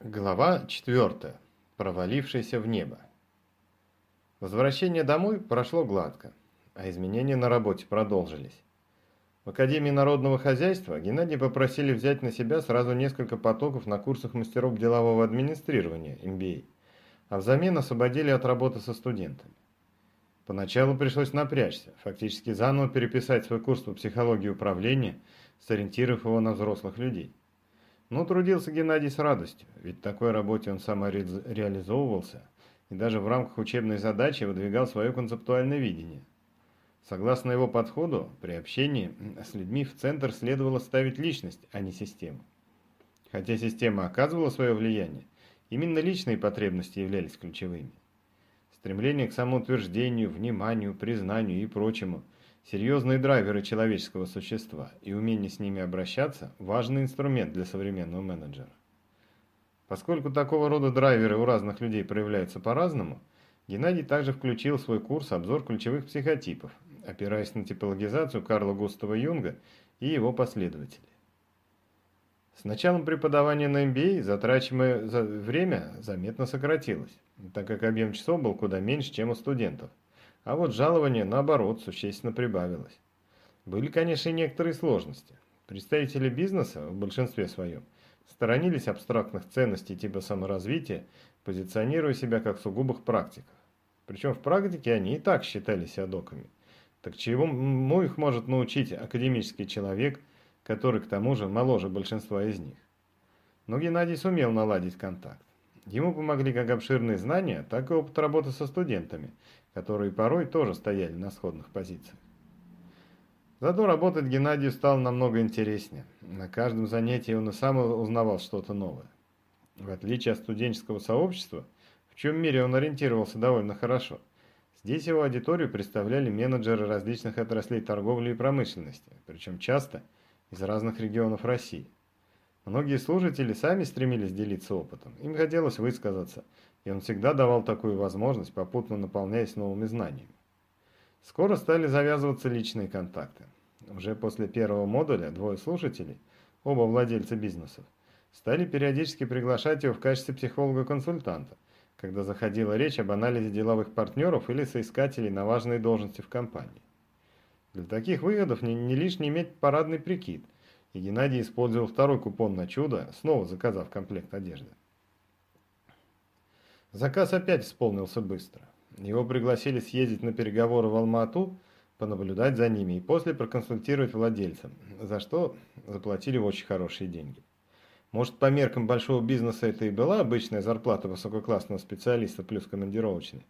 Глава 4. Провалившийся в небо. Возвращение домой прошло гладко, а изменения на работе продолжились. В Академии народного хозяйства Геннадия попросили взять на себя сразу несколько потоков на курсах мастеров делового администрирования MBA, а взамен освободили от работы со студентами. Поначалу пришлось напрячься, фактически заново переписать свой курс по психологии управления, сориентировав его на взрослых людей. Но трудился Геннадий с радостью, ведь в такой работе он самореализовывался и даже в рамках учебной задачи выдвигал свое концептуальное видение. Согласно его подходу, при общении с людьми в центр следовало ставить личность, а не систему. Хотя система оказывала свое влияние, именно личные потребности являлись ключевыми. Стремление к самоутверждению, вниманию, признанию и прочему – Серьезные драйверы человеческого существа и умение с ними обращаться – важный инструмент для современного менеджера. Поскольку такого рода драйверы у разных людей проявляются по-разному, Геннадий также включил в свой курс обзор ключевых психотипов, опираясь на типологизацию Карла Густава Юнга и его последователей. С началом преподавания на MBA затрачиваемое время заметно сократилось, так как объем часов был куда меньше, чем у студентов – а вот жалование, наоборот, существенно прибавилось. Были, конечно, и некоторые сложности. Представители бизнеса, в большинстве своем, сторонились абстрактных ценностей типа саморазвития, позиционируя себя как сугубых практиков. Причем в практике они и так считали себя. Так чему их может научить академический человек, который к тому же моложе большинства из них? Но Геннадий сумел наладить контакт. Ему помогли как обширные знания, так и опыт работы со студентами, которые порой тоже стояли на сходных позициях. Зато работать Геннадию стало намного интереснее. На каждом занятии он и сам узнавал что-то новое. В отличие от студенческого сообщества, в чем мире он ориентировался довольно хорошо, здесь его аудиторию представляли менеджеры различных отраслей торговли и промышленности, причем часто из разных регионов России. Многие служители сами стремились делиться опытом, им хотелось высказаться, и он всегда давал такую возможность, попутно наполняясь новыми знаниями. Скоро стали завязываться личные контакты. Уже после первого модуля двое слушателей, оба владельца бизнесов, стали периодически приглашать его в качестве психолога-консультанта, когда заходила речь об анализе деловых партнеров или соискателей на важные должности в компании. Для таких выходов не, не лишне иметь парадный прикид – и Геннадий использовал второй купон на чудо, снова заказав комплект одежды. Заказ опять исполнился быстро. Его пригласили съездить на переговоры в Алма-Ату, понаблюдать за ними и после проконсультировать владельцам, за что заплатили очень хорошие деньги. Может, по меркам большого бизнеса это и была обычная зарплата высококлассного специалиста плюс командировочный,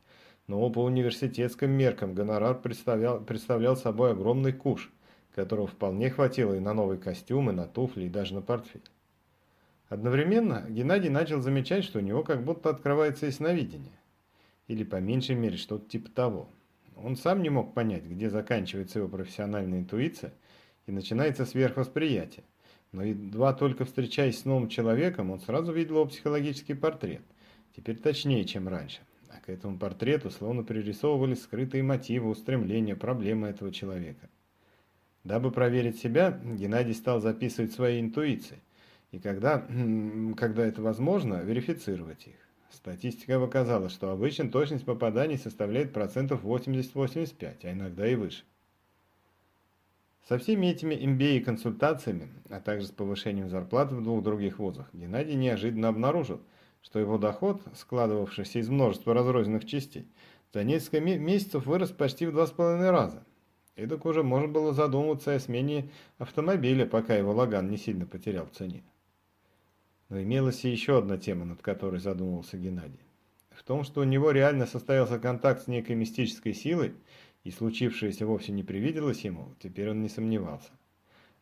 но по университетским меркам гонорар представлял, представлял собой огромный куш – которого вполне хватило и на новый костюм, и на туфли, и даже на портфель. Одновременно Геннадий начал замечать, что у него как будто открывается ясновидение. Или по меньшей мере что-то типа того. Он сам не мог понять, где заканчивается его профессиональная интуиция и начинается сверхвосприятие. Но едва только встречаясь с новым человеком, он сразу видел его психологический портрет. Теперь точнее, чем раньше. А к этому портрету словно пририсовывались скрытые мотивы, устремления, проблемы этого человека. Дабы проверить себя, Геннадий стал записывать свои интуиции, и когда, когда это возможно, верифицировать их. Статистика показала, что обычно точность попаданий составляет процентов 80-85, а иногда и выше. Со всеми этими MBA консультациями, а также с повышением зарплаты в двух других вузах, Геннадий неожиданно обнаружил, что его доход, складывавшийся из множества разрозненных частей, за несколько месяцев вырос почти в два с половиной раза. Эдак уже можно было задумываться о смене автомобиля, пока его Лаган не сильно потерял в цене. Но имелась и еще одна тема, над которой задумывался Геннадий. В том, что у него реально состоялся контакт с некой мистической силой, и случившееся вовсе не привиделось ему, теперь он не сомневался.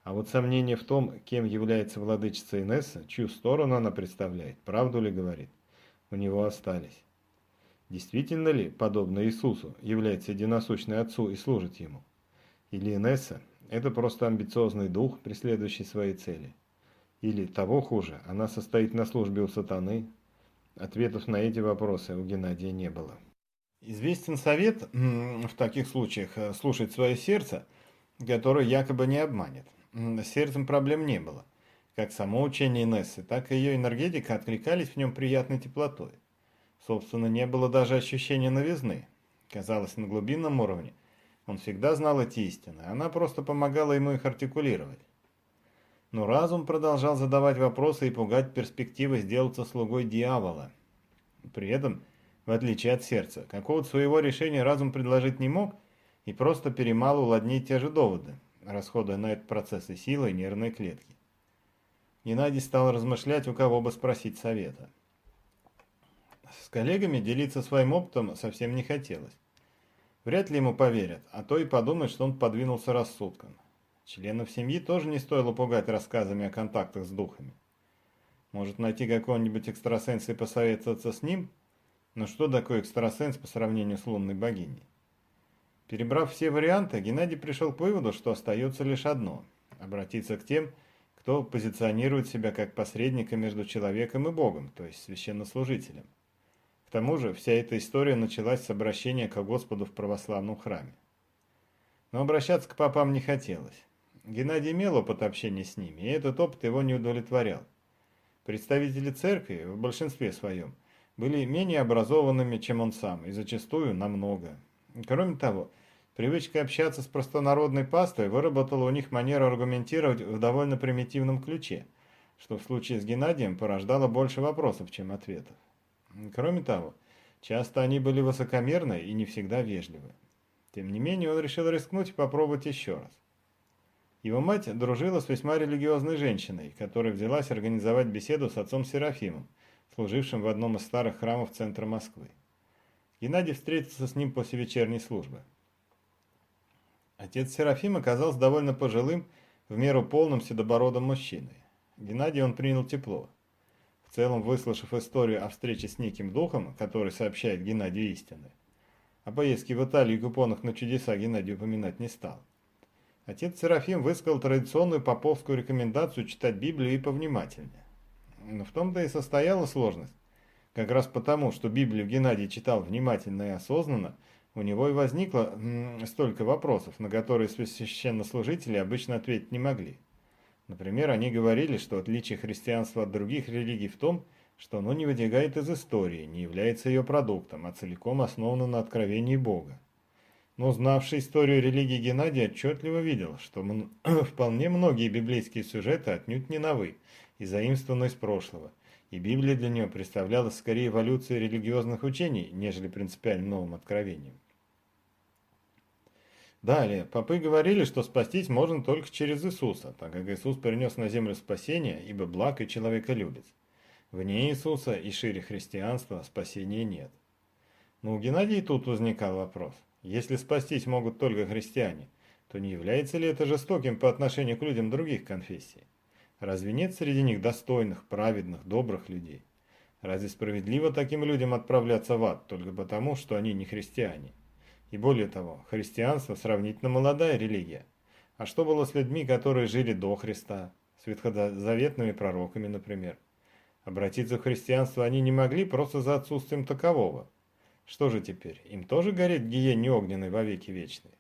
А вот сомнение в том, кем является владычица Инесса, чью сторону она представляет, правду ли говорит, у него остались. Действительно ли, подобно Иисусу, является единосущной Отцу и служит Ему? Или Инесса – это просто амбициозный дух, преследующий свои цели. Или, того хуже, она состоит на службе у сатаны. Ответов на эти вопросы у Геннадия не было. Известен совет в таких случаях э, слушать свое сердце, которое якобы не обманет. С сердцем проблем не было. Как само учение Нессы, так и ее энергетика откликались в нем приятной теплотой. Собственно, не было даже ощущения новизны. Казалось, на глубинном уровне он всегда знал эти истины, она просто помогала ему их артикулировать. Но разум продолжал задавать вопросы и пугать перспективы сделаться слугой дьявола. При этом, в отличие от сердца, какого-то своего решения разум предложить не мог и просто перемалывал одни и те же доводы, расходуя на этот процесс и силы, и нервные клетки. Геннадий стал размышлять, у кого бы спросить совета. С коллегами делиться своим опытом совсем не хотелось. Вряд ли ему поверят, а то и подумают, что он подвинулся рассудком. Членов семьи тоже не стоило пугать рассказами о контактах с духами. Может найти какого-нибудь экстрасенса и посоветоваться с ним? Но что такое экстрасенс по сравнению с лунной богиней? Перебрав все варианты, Геннадий пришел к выводу, что остается лишь одно – обратиться к тем, кто позиционирует себя как посредника между человеком и Богом, то есть священнослужителем. К тому же вся эта история началась с обращения к Господу в православном храме. Но обращаться к попам не хотелось. Геннадий имел опыт общения с ними, и этот опыт его не удовлетворял. Представители церкви, в большинстве своем, были менее образованными, чем он сам, и зачастую намного. Кроме того, привычка общаться с простонародной пастой выработала у них манеру аргументировать в довольно примитивном ключе, что в случае с Геннадием порождало больше вопросов, чем ответов. Кроме того, часто они были высокомерны и не всегда вежливы. Тем не менее, он решил рискнуть и попробовать еще раз. Его мать дружила с весьма религиозной женщиной, которая взялась организовать беседу с отцом Серафимом, служившим в одном из старых храмов центра Москвы. Геннадий встретился с ним после вечерней службы. Отец Серафим оказался довольно пожилым, в меру полным седобородым мужчиной. Геннадий он принял тепло. Целом, выслушав историю о встрече с неким духом, который сообщает Геннадию истины, о поездке в Италию и купонах на чудеса Геннадий упоминать не стал. Отец Серафим высказал традиционную поповскую рекомендацию читать Библию и повнимательнее. Но в том-то и состояла сложность. Как раз потому, что Библию Геннадий читал внимательно и осознанно, у него и возникло столько вопросов, на которые священнослужители обычно ответить не могли. Например, они говорили, что отличие христианства от других религий в том, что оно не выдвигает из истории, не является ее продуктом, а целиком основано на откровении Бога. Но знавший историю религии Геннадий отчетливо видел, что вполне многие библейские сюжеты отнюдь не новы и заимствованы из прошлого, и Библия для него представляла скорее эволюцию религиозных учений, нежели принципиально новым откровением. Далее, попы говорили, что спастись можно только через Иисуса, так как Иисус перенес на землю спасение, ибо благ и человеколюбец. Вне Иисуса и шире христианства спасения нет. Но у Геннадия тут возникал вопрос. Если спастись могут только христиане, то не является ли это жестоким по отношению к людям других конфессий? Разве нет среди них достойных, праведных, добрых людей? Разве справедливо таким людям отправляться в ад только потому, что они не христиане? И более того, христианство сравнительно молодая религия. А что было с людьми, которые жили до Христа, с ветхозаветными пророками, например? Обратиться в христианство они не могли просто за отсутствием такового. Что же теперь, им тоже горит гиене огненной во веки вечной?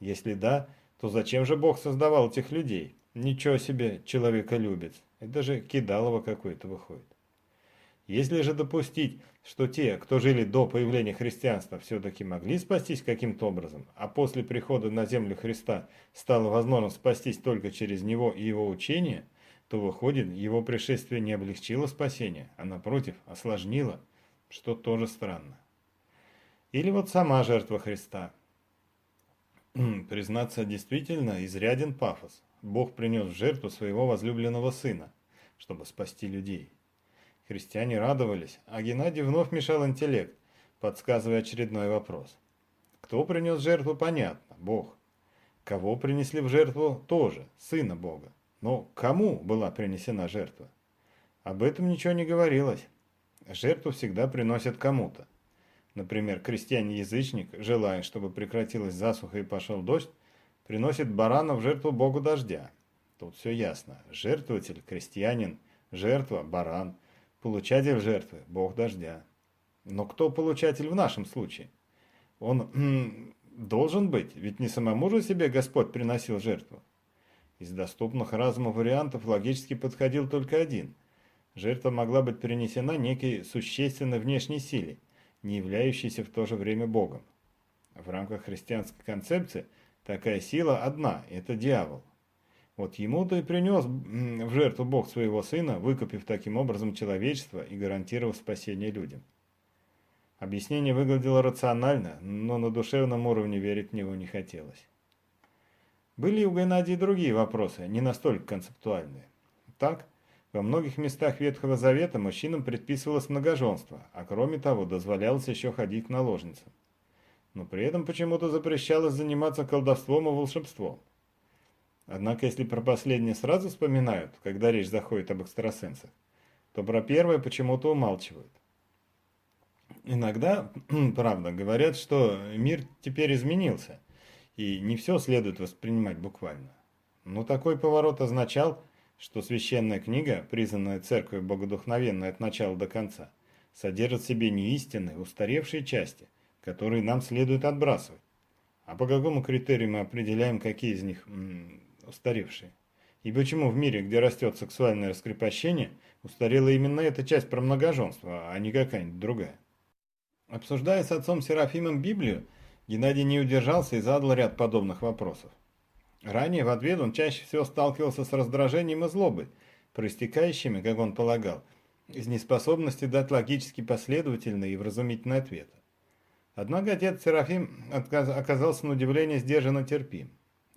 Если да, то зачем же Бог создавал этих людей? Ничего себе, человеколюбец. Это же кидалово какое-то выходит. Если же допустить, что те, кто жили до появления христианства, все-таки могли спастись каким-то образом, а после прихода на землю Христа стало возможно спастись только через него и его учение, то выходит, его пришествие не облегчило спасение, а напротив, осложнило, что тоже странно. Или вот сама жертва Христа. Признаться, действительно изряден пафос. Бог принес в жертву своего возлюбленного сына, чтобы спасти людей. Христиане радовались, а Геннадий вновь мешал интеллект, подсказывая очередной вопрос. Кто принес жертву, понятно, Бог. Кого принесли в жертву, тоже, сына Бога. Но кому была принесена жертва? Об этом ничего не говорилось. Жертву всегда приносят кому-то. Например, крестьянин-язычник, желая, чтобы прекратилась засуха и пошел дождь, приносит барана в жертву богу дождя. Тут все ясно. Жертвователь – крестьянин, жертва – баран, получатель жертвы – бог дождя. Но кто получатель в нашем случае? Он должен быть, ведь не самому же себе Господь приносил жертву. Из доступных разуму вариантов логически подходил только один. Жертва могла быть перенесена некой существенной внешней силе, не являющейся в то же время Богом. В рамках христианской концепции такая сила одна – это дьявол. Вот ему-то и принес в жертву Бог своего сына, выкупив таким образом человечество и гарантировав спасение людям. Объяснение выглядело рационально, но на душевном уровне верить в него не хотелось. Были у Геннадия другие вопросы, не настолько концептуальные. Так, во многих местах Ветхого Завета мужчинам предписывалось многоженство, а кроме того дозволялось еще ходить к наложницам. Но при этом почему-то запрещалось заниматься колдовством и волшебством. Однако, если про последнее сразу вспоминают, когда речь заходит об экстрасенсах, то про первое почему-то умалчивают. Иногда, правда, говорят, что мир теперь изменился, и не все следует воспринимать буквально. Но такой поворот означал, что священная книга, признанная церковью богодухновенной от начала до конца, содержит в себе неистинные, устаревшие части, которые нам следует отбрасывать. А по какому критерию мы определяем, какие из них устаревшие. И почему в мире, где растет сексуальное раскрепощение, устарела именно эта часть про многоженство, а не какая-нибудь другая? Обсуждая с отцом Серафимом Библию, Геннадий не удержался и задал ряд подобных вопросов. Ранее в ответ он чаще всего сталкивался с раздражением и злобой, проистекающими, как он полагал, из неспособности дать логически последовательные и вразумительные ответы. Однако отец Серафим оказался на удивление сдержанно терпим.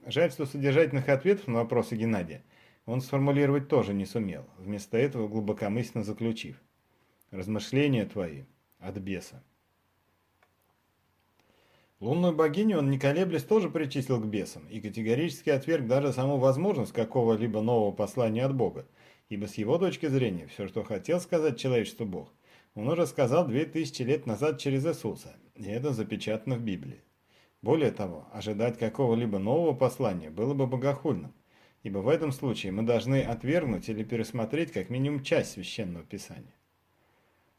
Жаль, что содержательных ответов на вопросы Геннадия он сформулировать тоже не сумел, вместо этого глубокомысленно заключив. «Размышления твои от беса». Лунную богиню он, не колеблясь, тоже причислил к бесам и категорически отверг даже саму возможность какого-либо нового послания от Бога, ибо с его точки зрения все, что хотел сказать человечеству Бог, он уже сказал две тысячи лет назад через Иисуса, и это запечатано в Библии. Более того, ожидать какого-либо нового послания было бы богохульным, ибо в этом случае мы должны отвергнуть или пересмотреть как минимум часть священного писания.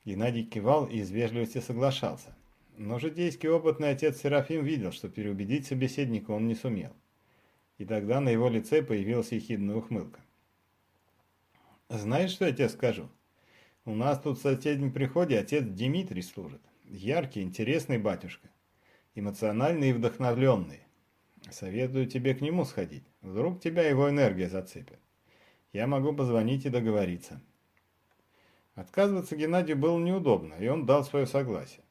Геннадий кивал и из вежливости соглашался, но житейский опытный отец Серафим видел, что переубедить собеседника он не сумел. И тогда на его лице появилась ехидная ухмылка. «Знаешь, что я тебе скажу? У нас тут в соседнем приходе отец Дмитрий служит. Яркий, интересный батюшка эмоциональный и вдохновленный. Советую тебе к нему сходить. Вдруг тебя его энергия зацепит. Я могу позвонить и договориться. Отказываться Геннадию было неудобно, и он дал свое согласие.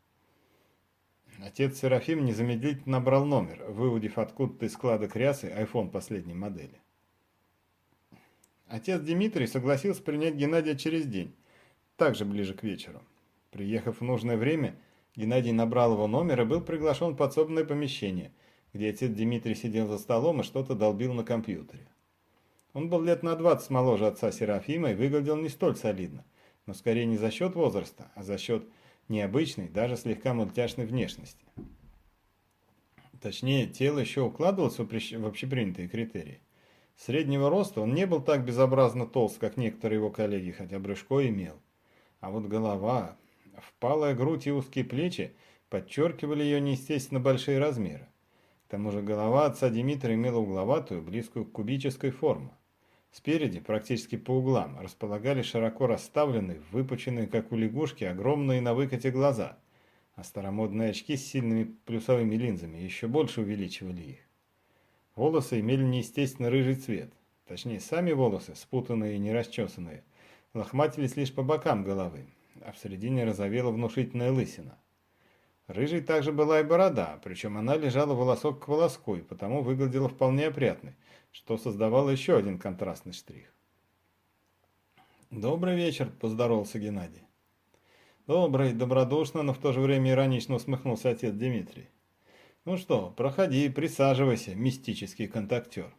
Отец Серафим незамедлительно набрал номер, выудив откуда-то из складок рясы iPhone последней модели. Отец Дмитрий согласился принять Геннадия через день, также ближе к вечеру. Приехав в нужное время, Геннадий набрал его номер и был приглашен в подсобное помещение, где отец Дмитрий сидел за столом и что-то долбил на компьютере. Он был лет на 20 моложе отца Серафима и выглядел не столь солидно, но скорее не за счет возраста, а за счет необычной, даже слегка мультяшной внешности. Точнее, тело еще укладывалось в общепринятые критерии. Среднего роста он не был так безобразно толст, как некоторые его коллеги, хотя брюшко имел. А вот голова, Впалая грудь и узкие плечи подчеркивали ее неестественно большие размеры. К тому же голова отца Димитра имела угловатую, близкую к кубической форму. Спереди, практически по углам, располагались широко расставленные, выпученные, как у лягушки, огромные на выкате глаза, а старомодные очки с сильными плюсовыми линзами еще больше увеличивали их. Волосы имели неестественно рыжий цвет, точнее, сами волосы, спутанные и не расчесанные, лохматились лишь по бокам головы, а в середине разовела внушительная лысина. Рыжей также была и борода, причем она лежала волосок к волоску и потому выглядела вполне опрятной, что создавало еще один контрастный штрих. «Добрый вечер», – поздоровался Геннадий. «Добрый, добродушно, но в то же время иронично усмехнулся отец Дмитрий. Ну что, проходи, присаживайся, мистический контактер».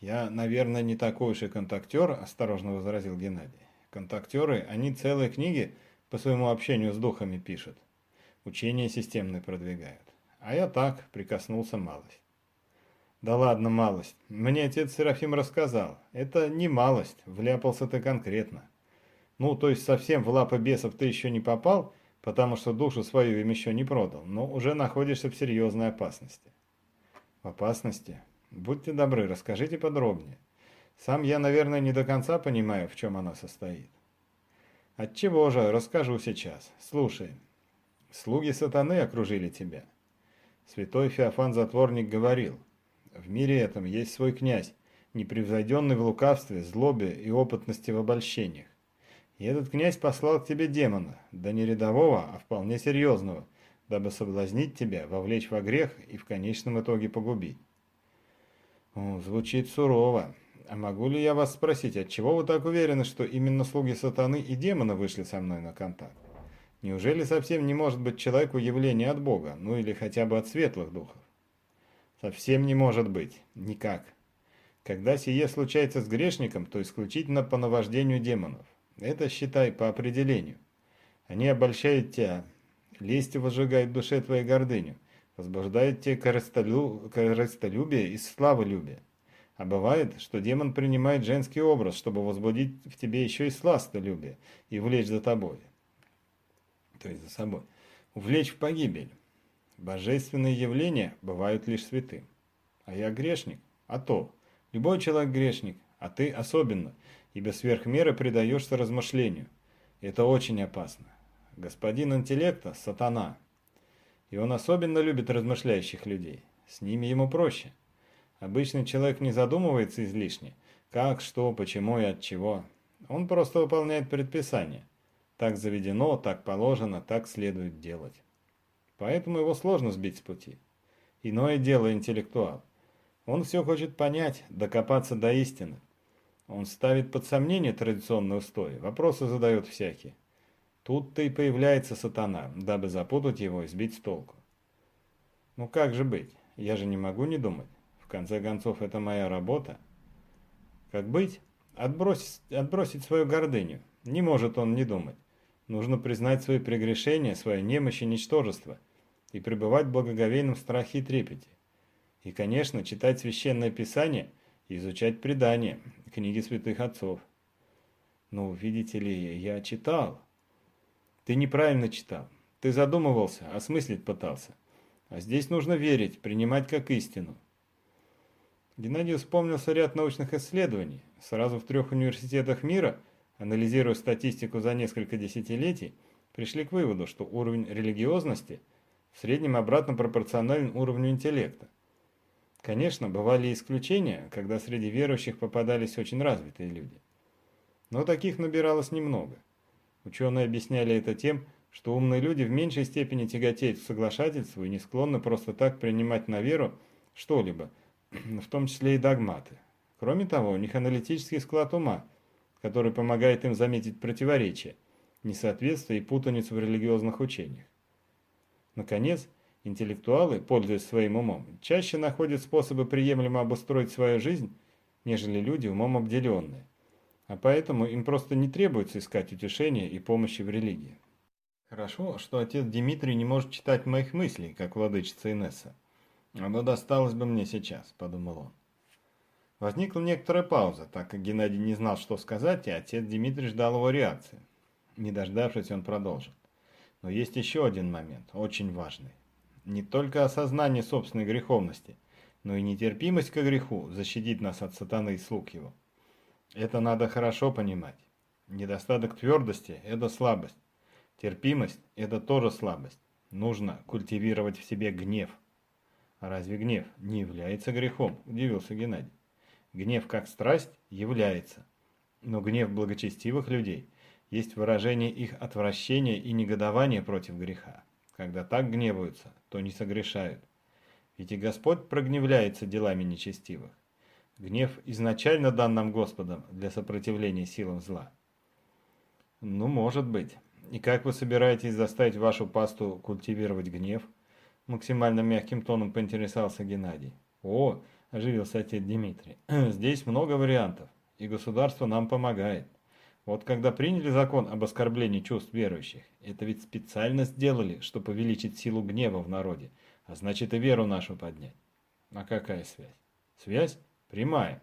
«Я, наверное, не такой уж и контактер», – осторожно возразил Геннадий. Контактеры, они целые книги по своему общению с духами пишут. Учения системные продвигают. А я так, прикоснулся малость. Да ладно малость. Мне отец Серафим рассказал. Это не малость, вляпался ты конкретно. Ну, то есть совсем в лапы бесов ты еще не попал, потому что душу свою им еще не продал, но уже находишься в серьезной опасности. В опасности? Будьте добры, расскажите подробнее. Сам я, наверное, не до конца понимаю, в чем она состоит. Отчего же, расскажу сейчас. Слушай, слуги сатаны окружили тебя. Святой Феофан Затворник говорил, в мире этом есть свой князь, непревзойденный в лукавстве, злобе и опытности в обольщениях. И этот князь послал к тебе демона, да не рядового, а вполне серьезного, дабы соблазнить тебя, вовлечь во грех и в конечном итоге погубить. О, звучит сурово. А могу ли я вас спросить, отчего вы так уверены, что именно слуги сатаны и демона вышли со мной на контакт? Неужели совсем не может быть человеку явление от Бога, ну или хотя бы от светлых духов? Совсем не может быть. Никак. Когда сие случается с грешником, то исключительно по наваждению демонов. Это, считай, по определению. Они обольщают тебя, лестью возжигают в душе твоей гордыню, возбуждают тебе корыстолюбие и славолюбие. А бывает, что демон принимает женский образ, чтобы возбудить в тебе еще и сластолюбие и влечь за тобой. То есть за собой. Увлечь в погибель. Божественные явления бывают лишь святым. А я грешник? А то. Любой человек грешник, а ты особенно, ибо сверх меры предаешься размышлению. Это очень опасно. Господин интеллекта – сатана. И он особенно любит размышляющих людей. С ними ему проще. Обычный человек не задумывается излишне, как, что, почему и от чего. Он просто выполняет предписания. Так заведено, так положено, так следует делать. Поэтому его сложно сбить с пути. Иное дело интеллектуал. Он все хочет понять, докопаться до истины. Он ставит под сомнение традиционные устои, вопросы задает всякие. Тут-то и появляется сатана, дабы запутать его и сбить с толку. Ну как же быть? Я же не могу не думать. В конце концов, это моя работа. Как быть? Отбросить, отбросить свою гордыню. Не может он не думать. Нужно признать свои прегрешения, свою немощь и ничтожество, и пребывать в благоговейном страхе и трепете. И, конечно, читать Священное Писание изучать предания, книги святых отцов. Ну, видите ли, я читал. Ты неправильно читал. Ты задумывался, осмыслить пытался. А здесь нужно верить, принимать как истину. Геннадий вспомнился ряд научных исследований. Сразу в трех университетах мира, анализируя статистику за несколько десятилетий, пришли к выводу, что уровень религиозности в среднем обратно пропорционален уровню интеллекта. Конечно, бывали исключения, когда среди верующих попадались очень развитые люди. Но таких набиралось немного. Ученые объясняли это тем, что умные люди в меньшей степени тяготеют к соглашательству и не склонны просто так принимать на веру что-либо – в том числе и догматы. Кроме того, у них аналитический склад ума, который помогает им заметить противоречия, несоответствие и путаницу в религиозных учениях. Наконец, интеллектуалы, пользуясь своим умом, чаще находят способы приемлемо обустроить свою жизнь, нежели люди умом обделенные, а поэтому им просто не требуется искать утешения и помощи в религии. Хорошо, что отец Дмитрий не может читать моих мыслей, как владычица Инесса. Оно досталось бы мне сейчас, подумал он. Возникла некоторая пауза, так как Геннадий не знал, что сказать, и отец Дмитрий ждал его реакции. Не дождавшись, он продолжил. Но есть еще один момент, очень важный. Не только осознание собственной греховности, но и нетерпимость к греху защитит нас от сатаны и слуг его. Это надо хорошо понимать. Недостаток твердости – это слабость. Терпимость – это тоже слабость. Нужно культивировать в себе гнев – разве гнев не является грехом? Удивился Геннадий. Гнев как страсть является. Но гнев благочестивых людей есть выражение их отвращения и негодования против греха. Когда так гневаются, то не согрешают. Ведь и Господь прогневляется делами нечестивых. Гнев изначально дан нам Господом для сопротивления силам зла. Ну, может быть. И как вы собираетесь заставить вашу пасту культивировать гнев? Максимально мягким тоном поинтересовался Геннадий. О, оживился отец Дмитрий. Здесь много вариантов, и государство нам помогает. Вот когда приняли закон об оскорблении чувств верующих, это ведь специально сделали, чтобы увеличить силу гнева в народе, а значит и веру нашу поднять. А какая связь? Связь прямая.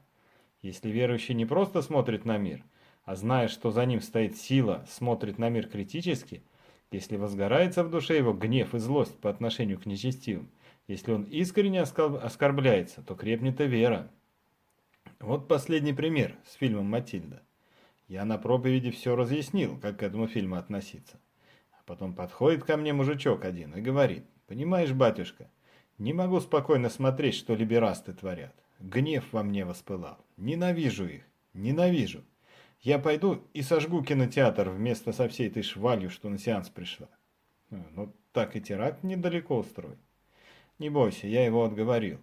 Если верующий не просто смотрит на мир, а зная, что за ним стоит сила, смотрит на мир критически – если возгорается в душе его гнев и злость по отношению к нечестивым, Если он искренне оскорбляется, то крепнет и вера. Вот последний пример с фильмом «Матильда». Я на проповеди все разъяснил, как к этому фильму относиться. А потом подходит ко мне мужичок один и говорит, «Понимаешь, батюшка, не могу спокойно смотреть, что либерасты творят. Гнев во мне воспылал. Ненавижу их, ненавижу. Я пойду и сожгу кинотеатр вместо со всей этой швалью, что на сеанс пришла. Ну, так и теракт недалеко устроить. Не бойся, я его отговорил.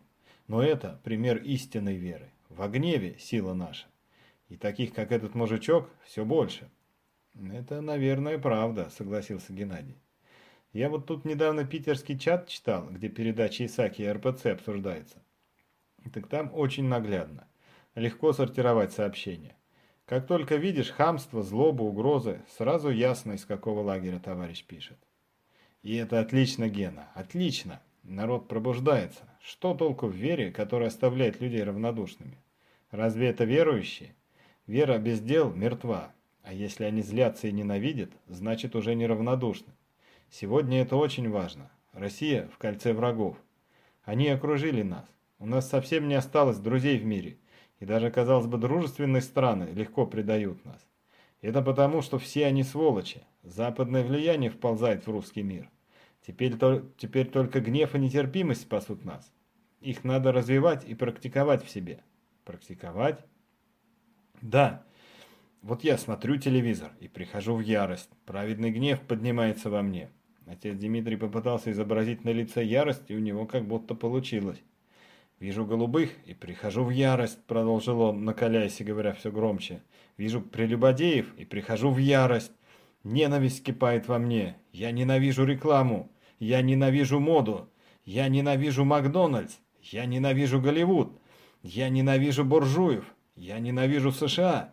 Но это пример истинной веры. В гневе сила наша. И таких, как этот мужичок, все больше. Это, наверное, правда, согласился Геннадий. Я вот тут недавно питерский чат читал, где передачи Исаки и РПЦ обсуждаются. Так там очень наглядно. Легко сортировать сообщения. Как только видишь хамство, злобу, угрозы, сразу ясно, из какого лагеря товарищ пишет. И это отлично, Гена, отлично. Народ пробуждается. Что толку в вере, которая оставляет людей равнодушными? Разве это верующие? Вера без дел мертва, а если они злятся и ненавидят, значит уже неравнодушны. Сегодня это очень важно. Россия в кольце врагов. Они окружили нас. У нас совсем не осталось друзей в мире. И даже, казалось бы, дружественные страны легко предают нас. Это потому, что все они сволочи. Западное влияние вползает в русский мир. Теперь, то, теперь только гнев и нетерпимость спасут нас. Их надо развивать и практиковать в себе. Практиковать? Да. Вот я смотрю телевизор и прихожу в ярость. Праведный гнев поднимается во мне. Отец Дмитрий попытался изобразить на лице ярость, и у него как будто получилось. «Вижу голубых и прихожу в ярость», — продолжил он, накаляясь и говоря все громче. «Вижу прелюбодеев и прихожу в ярость. Ненависть кипает во мне. Я ненавижу рекламу. Я ненавижу моду. Я ненавижу Макдональдс. Я ненавижу Голливуд. Я ненавижу буржуев. Я ненавижу США.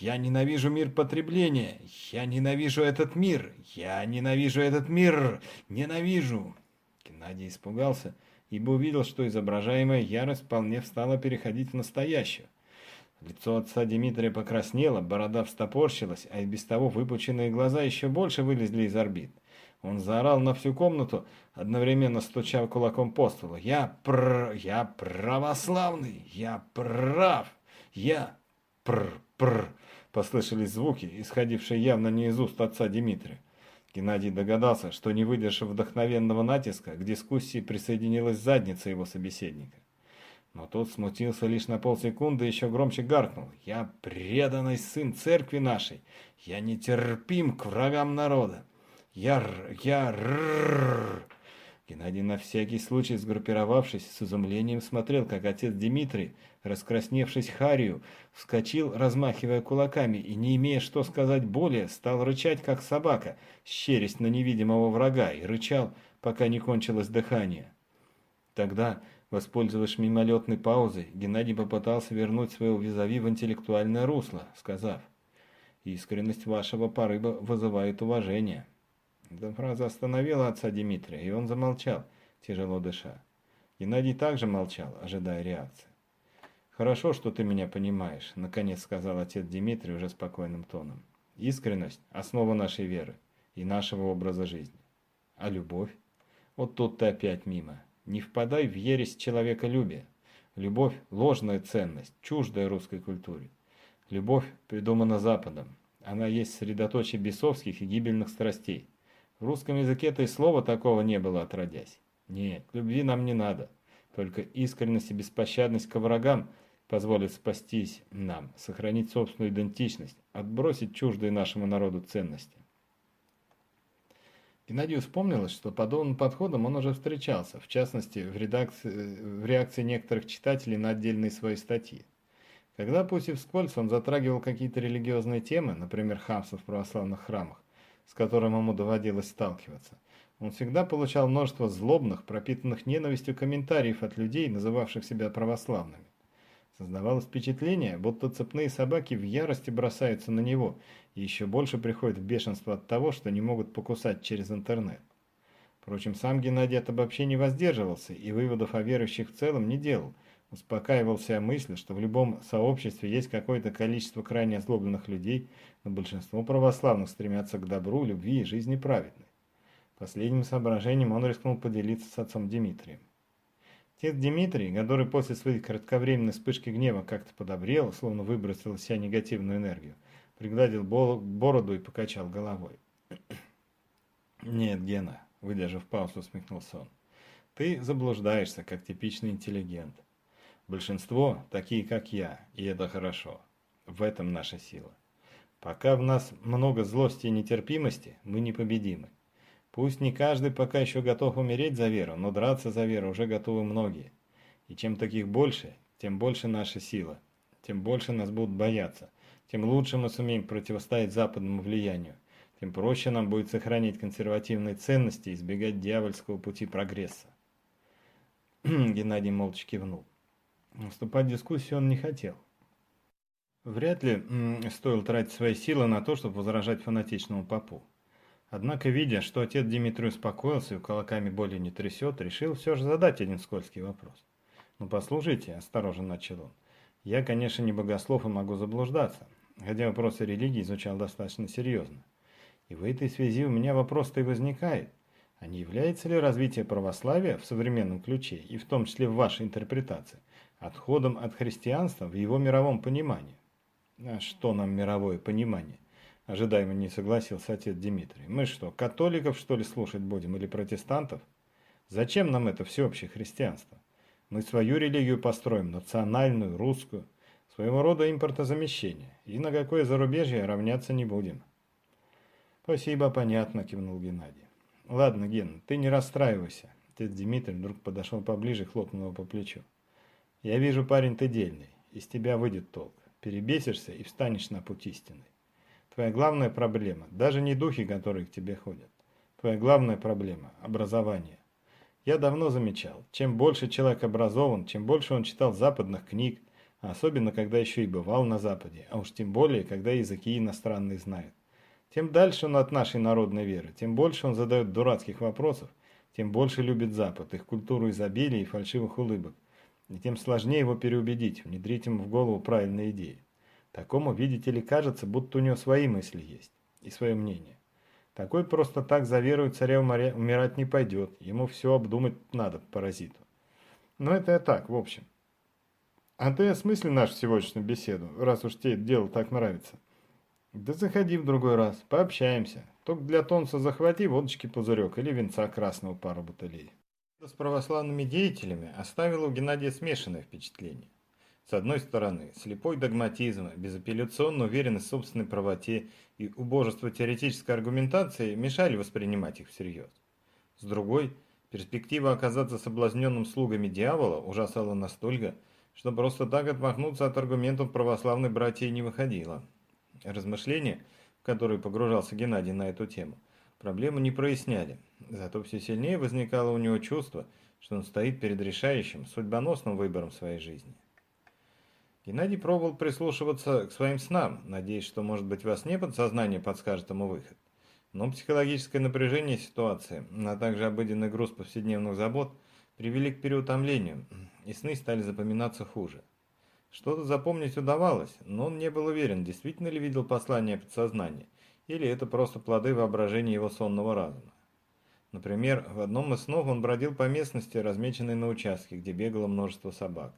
Я ненавижу мир потребления. Я ненавижу этот мир. Я ненавижу этот мир. Ненавижу. Геннадий испугался, ибо увидел, что изображаемая ярость вполне встала переходить в настоящую. Лицо отца Дмитрия покраснело, борода встопорщилась, а и без того выпученные глаза еще больше вылезли из орбит. Он заорал на всю комнату, одновременно стуча кулаком по столу. «Я пр... я православный! Я прав! Я пр-пр!» Послышались звуки, исходившие явно не из уст отца Дмитрия. Геннадий догадался, что не выдержав вдохновенного натиска, к дискуссии присоединилась задница его собеседника. Но тот смутился лишь на полсекунды и еще громче гаркнул. «Я преданный сын церкви нашей! Я нетерпим к врагам народа! Я... я... рррррр!» Геннадий на всякий случай, сгруппировавшись, с изумлением смотрел, как отец Дмитрий, раскрасневшись харию, вскочил, размахивая кулаками, и, не имея что сказать более, стал рычать, как собака, щерясь на невидимого врага, и рычал, пока не кончилось дыхание. Тогда Воспользовавшись мимолетной паузой, Геннадий попытался вернуть своего визави в интеллектуальное русло, сказав, «Искренность вашего порыва вызывает уважение». Эта фраза остановила отца Дмитрия, и он замолчал, тяжело дыша. Геннадий также молчал, ожидая реакции. «Хорошо, что ты меня понимаешь», — наконец сказал отец Дмитрий уже спокойным тоном. «Искренность — основа нашей веры и нашего образа жизни. А любовь? Вот тут ты опять мимо. Не впадай в ересь человеколюбия. Любовь – ложная ценность, чуждая русской культуре. Любовь придумана Западом. Она есть средоточие бесовских и гибельных страстей. В русском языке-то и слова такого не было отродясь. Нет, любви нам не надо. Только искренность и беспощадность к врагам позволят спастись нам, сохранить собственную идентичность, отбросить чуждые нашему народу ценности. Геннадию вспомнилось, что подобным подходом он уже встречался, в частности, в, редакции, в реакции некоторых читателей на отдельные свои статьи. Когда, пусть и вскользь, он затрагивал какие-то религиозные темы, например, хамство в православных храмах, с которым ему доводилось сталкиваться, он всегда получал множество злобных, пропитанных ненавистью комментариев от людей, называвших себя православными. Создавалось впечатление, будто цепные собаки в ярости бросаются на него и еще больше приходят в бешенство от того, что не могут покусать через интернет. Впрочем, сам Геннадий от обобщений воздерживался и выводов о верующих в целом не делал, успокаивался о мысли, что в любом сообществе есть какое-то количество крайне озлобленных людей, но большинство православных стремятся к добру, любви и жизни праведной. Последним соображением он рискнул поделиться с отцом Дмитрием. Отец Дмитрий, который после своей кратковременной вспышки гнева как-то подобрел, словно выбросил из себя негативную энергию, пригладил бороду и покачал головой. «Нет, Гена», — выдержав паузу, усмехнулся он, — «ты заблуждаешься, как типичный интеллигент. Большинство такие, как я, и это хорошо. В этом наша сила. Пока в нас много злости и нетерпимости, мы непобедимы. Пусть не каждый пока еще готов умереть за веру, но драться за веру уже готовы многие. И чем таких больше, тем больше наша сила, тем больше нас будут бояться, тем лучше мы сумеем противостоять западному влиянию, тем проще нам будет сохранить консервативные ценности и избегать дьявольского пути прогресса. Геннадий молча кивнул. Вступать в дискуссию он не хотел. Вряд ли стоило тратить свои силы на то, чтобы возражать фанатичному попу. Однако, видя, что отец Дмитрий успокоился и кулаками боли не трясет, решил все же задать один скользкий вопрос. «Ну послушайте», – осторожно начал он, – «я, конечно, не богослов и могу заблуждаться, хотя вопросы религии изучал достаточно серьезно. И в этой связи у меня вопрос-то и возникает. А не является ли развитие православия в современном ключе, и в том числе в вашей интерпретации, отходом от христианства в его мировом понимании? А что нам мировое понимание? Ожидаемо не согласился отец Дмитрий. Мы что, католиков что ли слушать будем или протестантов? Зачем нам это всеобщее христианство? Мы свою религию построим, национальную, русскую, своего рода импортозамещение, и на какое зарубежье равняться не будем. Спасибо, понятно, кивнул Геннадий. Ладно, Ген, ты не расстраивайся. Отец Дмитрий вдруг подошел поближе и хлопнул его по плечу. Я вижу, парень, ты дельный, из тебя выйдет толк перебесишься и встанешь на путь истины. Твоя главная проблема – даже не духи, которые к тебе ходят. Твоя главная проблема – образование. Я давно замечал, чем больше человек образован, чем больше он читал западных книг, особенно когда еще и бывал на Западе, а уж тем более, когда языки иностранные знает, тем дальше он от нашей народной веры, тем больше он задает дурацких вопросов, тем больше любит Запад, их культуру изобилия и фальшивых улыбок, и тем сложнее его переубедить, внедрить ему в голову правильные идеи. Такому, видите ли, кажется, будто у него свои мысли есть и свое мнение. Такой просто так за веру царя умирать не пойдет, ему все обдумать надо, паразиту. Но это я так, в общем. А ты осмысли нашу сегодняшнюю беседу, раз уж тебе дело так нравится. Да заходи в другой раз, пообщаемся. Только для тонца захвати водочки пузырек или венца красного пару бутылей с православными деятелями оставило у Геннадия смешанное впечатление. С одной стороны, слепой догматизм, безапелляционная уверенность в собственной правоте и убожество теоретической аргументации мешали воспринимать их всерьез. С другой, перспектива оказаться соблазненным слугами дьявола ужасала настолько, что просто так отмахнуться от аргументов православной братьи не выходило. Размышления, в которые погружался Геннадий на эту тему, проблему не проясняли, Зато все сильнее возникало у него чувство, что он стоит перед решающим, судьбоносным выбором своей жизни. Геннадий пробовал прислушиваться к своим снам, надеясь, что, может быть, во сне подсознание подскажет ему выход. Но психологическое напряжение ситуации, а также обыденный груз повседневных забот привели к переутомлению, и сны стали запоминаться хуже. Что-то запомнить удавалось, но он не был уверен, действительно ли видел послание подсознания, или это просто плоды воображения его сонного разума. Например, в одном из снов он бродил по местности, размеченной на участке, где бегало множество собак.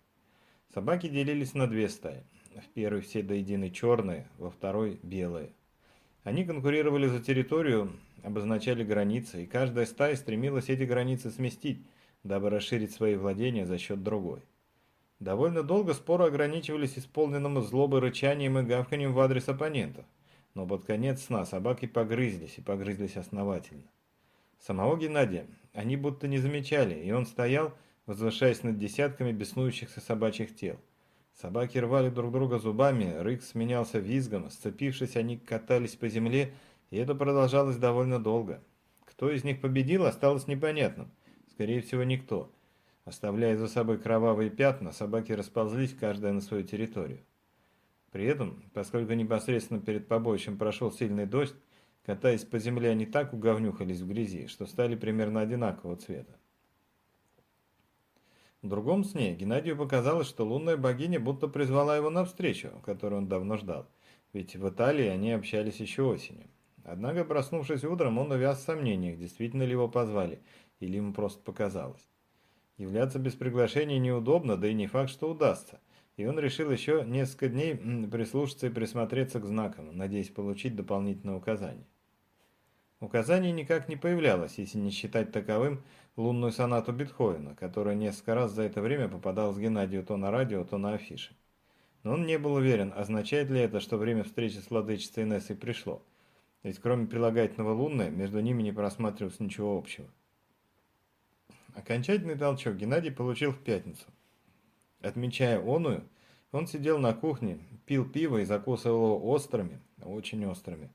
Собаки делились на две стаи. В первой все до единой черные, во второй белые. Они конкурировали за территорию, обозначали границы, и каждая стая стремилась эти границы сместить, дабы расширить свои владения за счет другой. Довольно долго споры ограничивались исполненным злобы рычанием и гавканием в адрес оппонентов, но под конец сна собаки погрызлись, и погрызлись основательно. Самого Геннадия они будто не замечали, и он стоял, возвышаясь над десятками беснующихся собачьих тел. Собаки рвали друг друга зубами, рык сменялся визгом, сцепившись, они катались по земле, и это продолжалось довольно долго. Кто из них победил, осталось непонятным. Скорее всего, никто. Оставляя за собой кровавые пятна, собаки расползлись, каждая на свою территорию. При этом, поскольку непосредственно перед побоищем прошел сильный дождь, Катаясь по земле, они так уговнюхались в грязи, что стали примерно одинакового цвета. В другом сне Геннадию показалось, что лунная богиня будто призвала его навстречу, которую он давно ждал, ведь в Италии они общались еще осенью. Однако, проснувшись утром, он увяз в сомнениях, действительно ли его позвали, или ему просто показалось. Являться без приглашения неудобно, да и не факт, что удастся. И он решил еще несколько дней прислушаться и присмотреться к знакам, надеясь получить дополнительные указания. Указаний никак не появлялось, если не считать таковым лунную сонату Бетховена, которая несколько раз за это время попадалась Геннадию то на радио, то на афише. Но он не был уверен, означает ли это, что время встречи с владычицей Нессой пришло. Ведь кроме прилагательного лунное, между ними не просматривалось ничего общего. Окончательный толчок Геннадий получил в пятницу. Отмечая оную, он сидел на кухне, пил пиво и закусывал его острыми, очень острыми,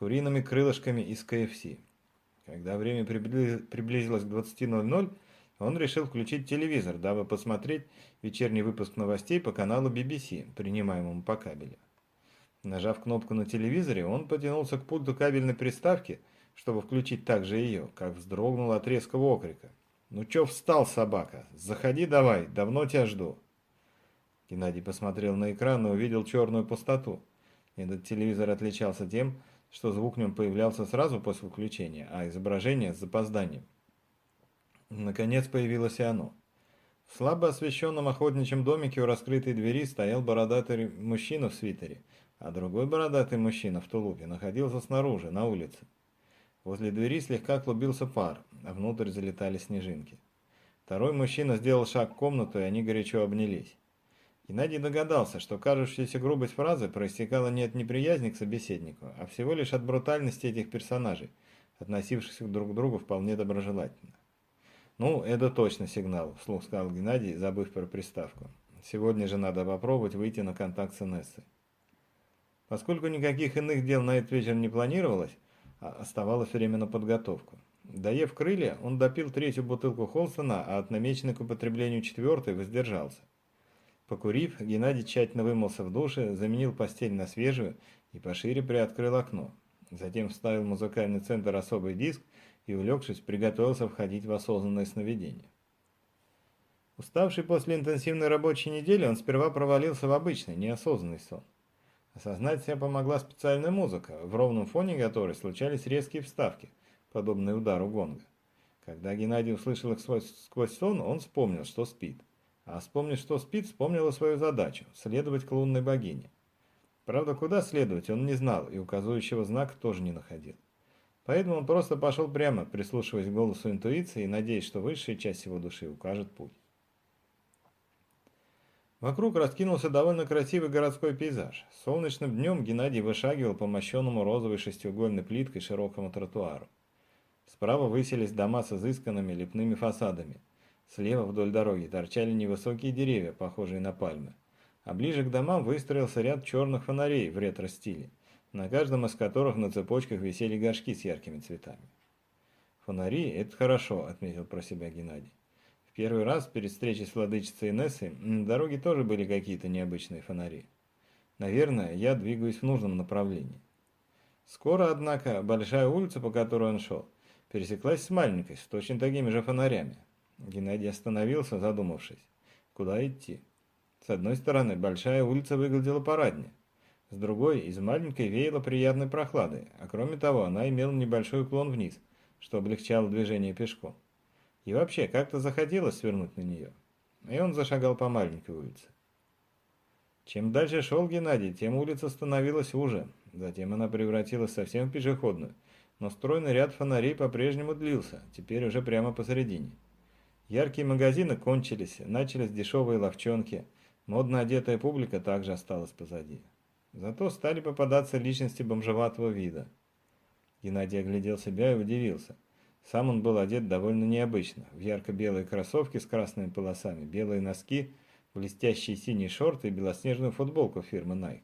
куриными крылышками из КФС. Когда время приблизилось к 20.00, он решил включить телевизор, дабы посмотреть вечерний выпуск новостей по каналу BBC, принимаемому по кабелю. Нажав кнопку на телевизоре, он потянулся к пульту кабельной приставки, чтобы включить также ее, как вздрогнул от резкого окрика. «Ну чё встал, собака? Заходи давай, давно тебя жду». Геннадий посмотрел на экран и увидел черную пустоту. Этот телевизор отличался тем, что звук в нем появлялся сразу после включения, а изображение с запозданием. Наконец появилось и оно. В слабо освещенном охотничьем домике у раскрытой двери стоял бородатый мужчина в свитере, а другой бородатый мужчина в тулупе находился снаружи, на улице. Возле двери слегка клубился пар, а внутрь залетали снежинки. Второй мужчина сделал шаг в комнату, и они горячо обнялись. Геннадий догадался, что кажущаяся грубость фразы проистекала не от неприязни к собеседнику, а всего лишь от брутальности этих персонажей, относившихся друг к другу вполне доброжелательно. «Ну, это точно сигнал», – вслух сказал Геннадий, забыв про приставку. «Сегодня же надо попробовать выйти на контакт с Инессой». Поскольку никаких иных дел на этот вечер не планировалось, а оставалось время на подготовку. Доев крылья, он допил третью бутылку Холстона, а от намеченной к употреблению четвертой воздержался. Покурив, Геннадий тщательно вымылся в душе, заменил постель на свежую и пошире приоткрыл окно. Затем вставил музыкальный центр особый диск и, улегшись, приготовился входить в осознанное сновидение. Уставший после интенсивной рабочей недели, он сперва провалился в обычный, неосознанный сон. Осознать себя помогла специальная музыка, в ровном фоне которой случались резкие вставки, подобные удару гонга. Когда Геннадий услышал их сквозь сон, он вспомнил, что спит. А вспомнив, что спит, вспомнила свою задачу – следовать к лунной богине. Правда, куда следовать, он не знал, и указывающего знака тоже не находил. Поэтому он просто пошел прямо, прислушиваясь к голосу интуиции и надеясь, что высшая часть его души укажет путь. Вокруг раскинулся довольно красивый городской пейзаж. Солнечным днем Геннадий вышагивал по мощенному розовой шестиугольной плиткой широкому тротуару. Справа высились дома с изысканными лепными фасадами – Слева вдоль дороги торчали невысокие деревья, похожие на пальмы. А ближе к домам выстроился ряд черных фонарей в ретро-стиле, на каждом из которых на цепочках висели горшки с яркими цветами. «Фонари – это хорошо», – отметил про себя Геннадий. В первый раз перед встречей с владычицей Инессой на дороге тоже были какие-то необычные фонари. Наверное, я двигаюсь в нужном направлении. Скоро, однако, большая улица, по которой он шел, пересеклась с маленькой, с точно такими же фонарями. Геннадий остановился, задумавшись. Куда идти? С одной стороны, большая улица выглядела параднее. С другой, из маленькой веяло приятной прохладой, а кроме того, она имела небольшой уклон вниз, что облегчало движение пешком. И вообще, как-то захотелось свернуть на нее. И он зашагал по маленькой улице. Чем дальше шел Геннадий, тем улица становилась уже. Затем она превратилась совсем в пешеходную, но стройный ряд фонарей по-прежнему длился, теперь уже прямо посередине. Яркие магазины кончились, начались дешевые ловчонки, модно одетая публика также осталась позади. Зато стали попадаться личности бомжеватого вида. Геннадий оглядел себя и удивился. Сам он был одет довольно необычно, в ярко-белые кроссовки с красными полосами, белые носки, блестящие синие шорты и белоснежную футболку фирмы Nike.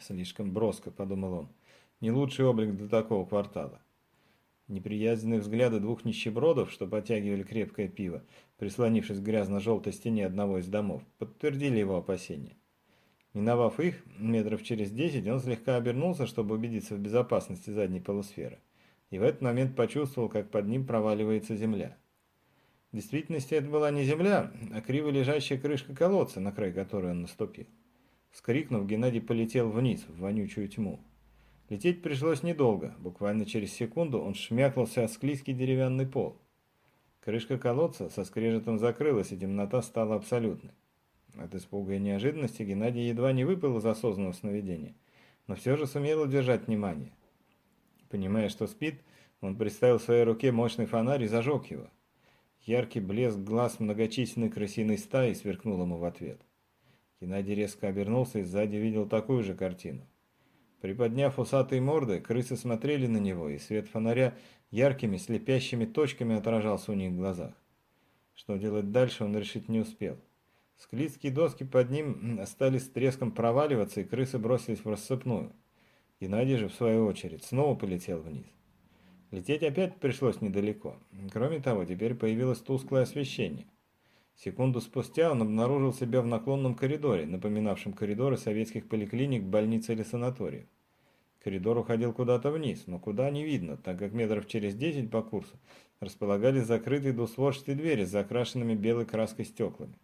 «Слишком броско», — подумал он, — «не лучший облик для такого квартала». Неприязненные взгляды двух нищебродов, что потягивали крепкое пиво, прислонившись к грязно-желтой стене одного из домов, подтвердили его опасения. Миновав их, метров через десять, он слегка обернулся, чтобы убедиться в безопасности задней полусферы. И в этот момент почувствовал, как под ним проваливается земля. В действительности это была не земля, а криво лежащая крышка колодца, на край которой он наступил. Вскрикнув, Геннадий полетел вниз, в вонючую тьму. Лететь пришлось недолго, буквально через секунду он шмякнулся о склизкий деревянный пол. Крышка колодца со скрежетом закрылась, и темнота стала абсолютной. От испуга и неожиданности Геннадий едва не выпал из осознанного сновидения, но все же сумел удержать внимание. Понимая, что спит, он представил в своей руке мощный фонарь и зажег его. Яркий блеск глаз многочисленной крысиной стаи сверкнул ему в ответ. Геннадий резко обернулся и сзади видел такую же картину. Приподняв усатые морды, крысы смотрели на него, и свет фонаря яркими слепящими точками отражался у них в глазах. Что делать дальше, он решить не успел. Склизкие доски под ним стали с треском проваливаться, и крысы бросились в рассыпную. Геннадий же, в свою очередь, снова полетел вниз. Лететь опять пришлось недалеко. Кроме того, теперь появилось тусклое освещение. Секунду спустя он обнаружил себя в наклонном коридоре, напоминавшем коридоры советских поликлиник, больниц или санаториев. Коридор уходил куда-то вниз, но куда не видно, так как метров через десять по курсу располагались закрытые двустворчатые двери с закрашенными белой краской стеклами.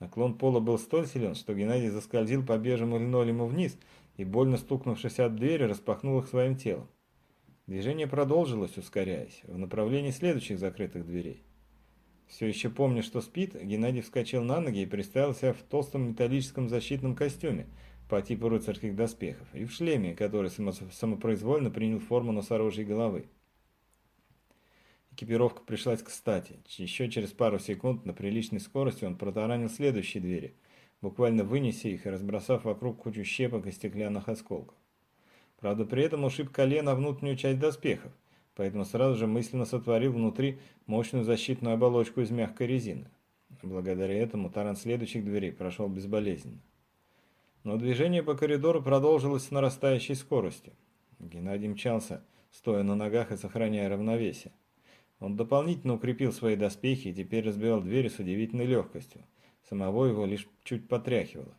Наклон пола был столь силен, что Геннадий заскользил по бежему линолеуму вниз и, больно стукнувшись от двери, распахнул их своим телом. Движение продолжилось, ускоряясь, в направлении следующих закрытых дверей. Все еще помня, что спит, Геннадий вскочил на ноги и представил себя в толстом металлическом защитном костюме по типу рыцарских доспехов и в шлеме, который самопроизвольно принял форму носорожьей головы. Экипировка пришлась кстати. Еще через пару секунд на приличной скорости он протаранил следующие двери, буквально вынеся их и разбросав вокруг кучу щепок и стеклянных осколков. Правда, при этом ушиб колено внутреннюю часть доспехов, поэтому сразу же мысленно сотворил внутри мощную защитную оболочку из мягкой резины. Благодаря этому таран следующих дверей прошел безболезненно. Но движение по коридору продолжилось с нарастающей скоростью. Геннадий мчался, стоя на ногах и сохраняя равновесие. Он дополнительно укрепил свои доспехи и теперь разбивал двери с удивительной легкостью. Самого его лишь чуть потряхивало.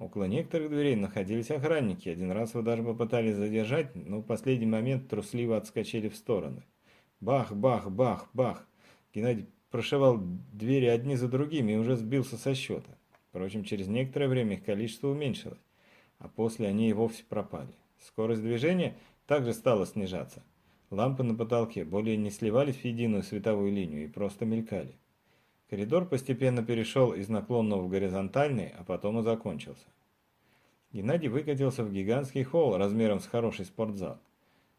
Около некоторых дверей находились охранники. Один раз его даже попытались задержать, но в последний момент трусливо отскочили в стороны. Бах, бах, бах, бах. Геннадий прошивал двери одни за другими и уже сбился со счета. Впрочем, через некоторое время их количество уменьшилось, а после они и вовсе пропали. Скорость движения также стала снижаться. Лампы на потолке более не сливались в единую световую линию и просто мелькали. Коридор постепенно перешел из наклонного в горизонтальный, а потом и закончился. Геннадий выкатился в гигантский холл размером с хороший спортзал.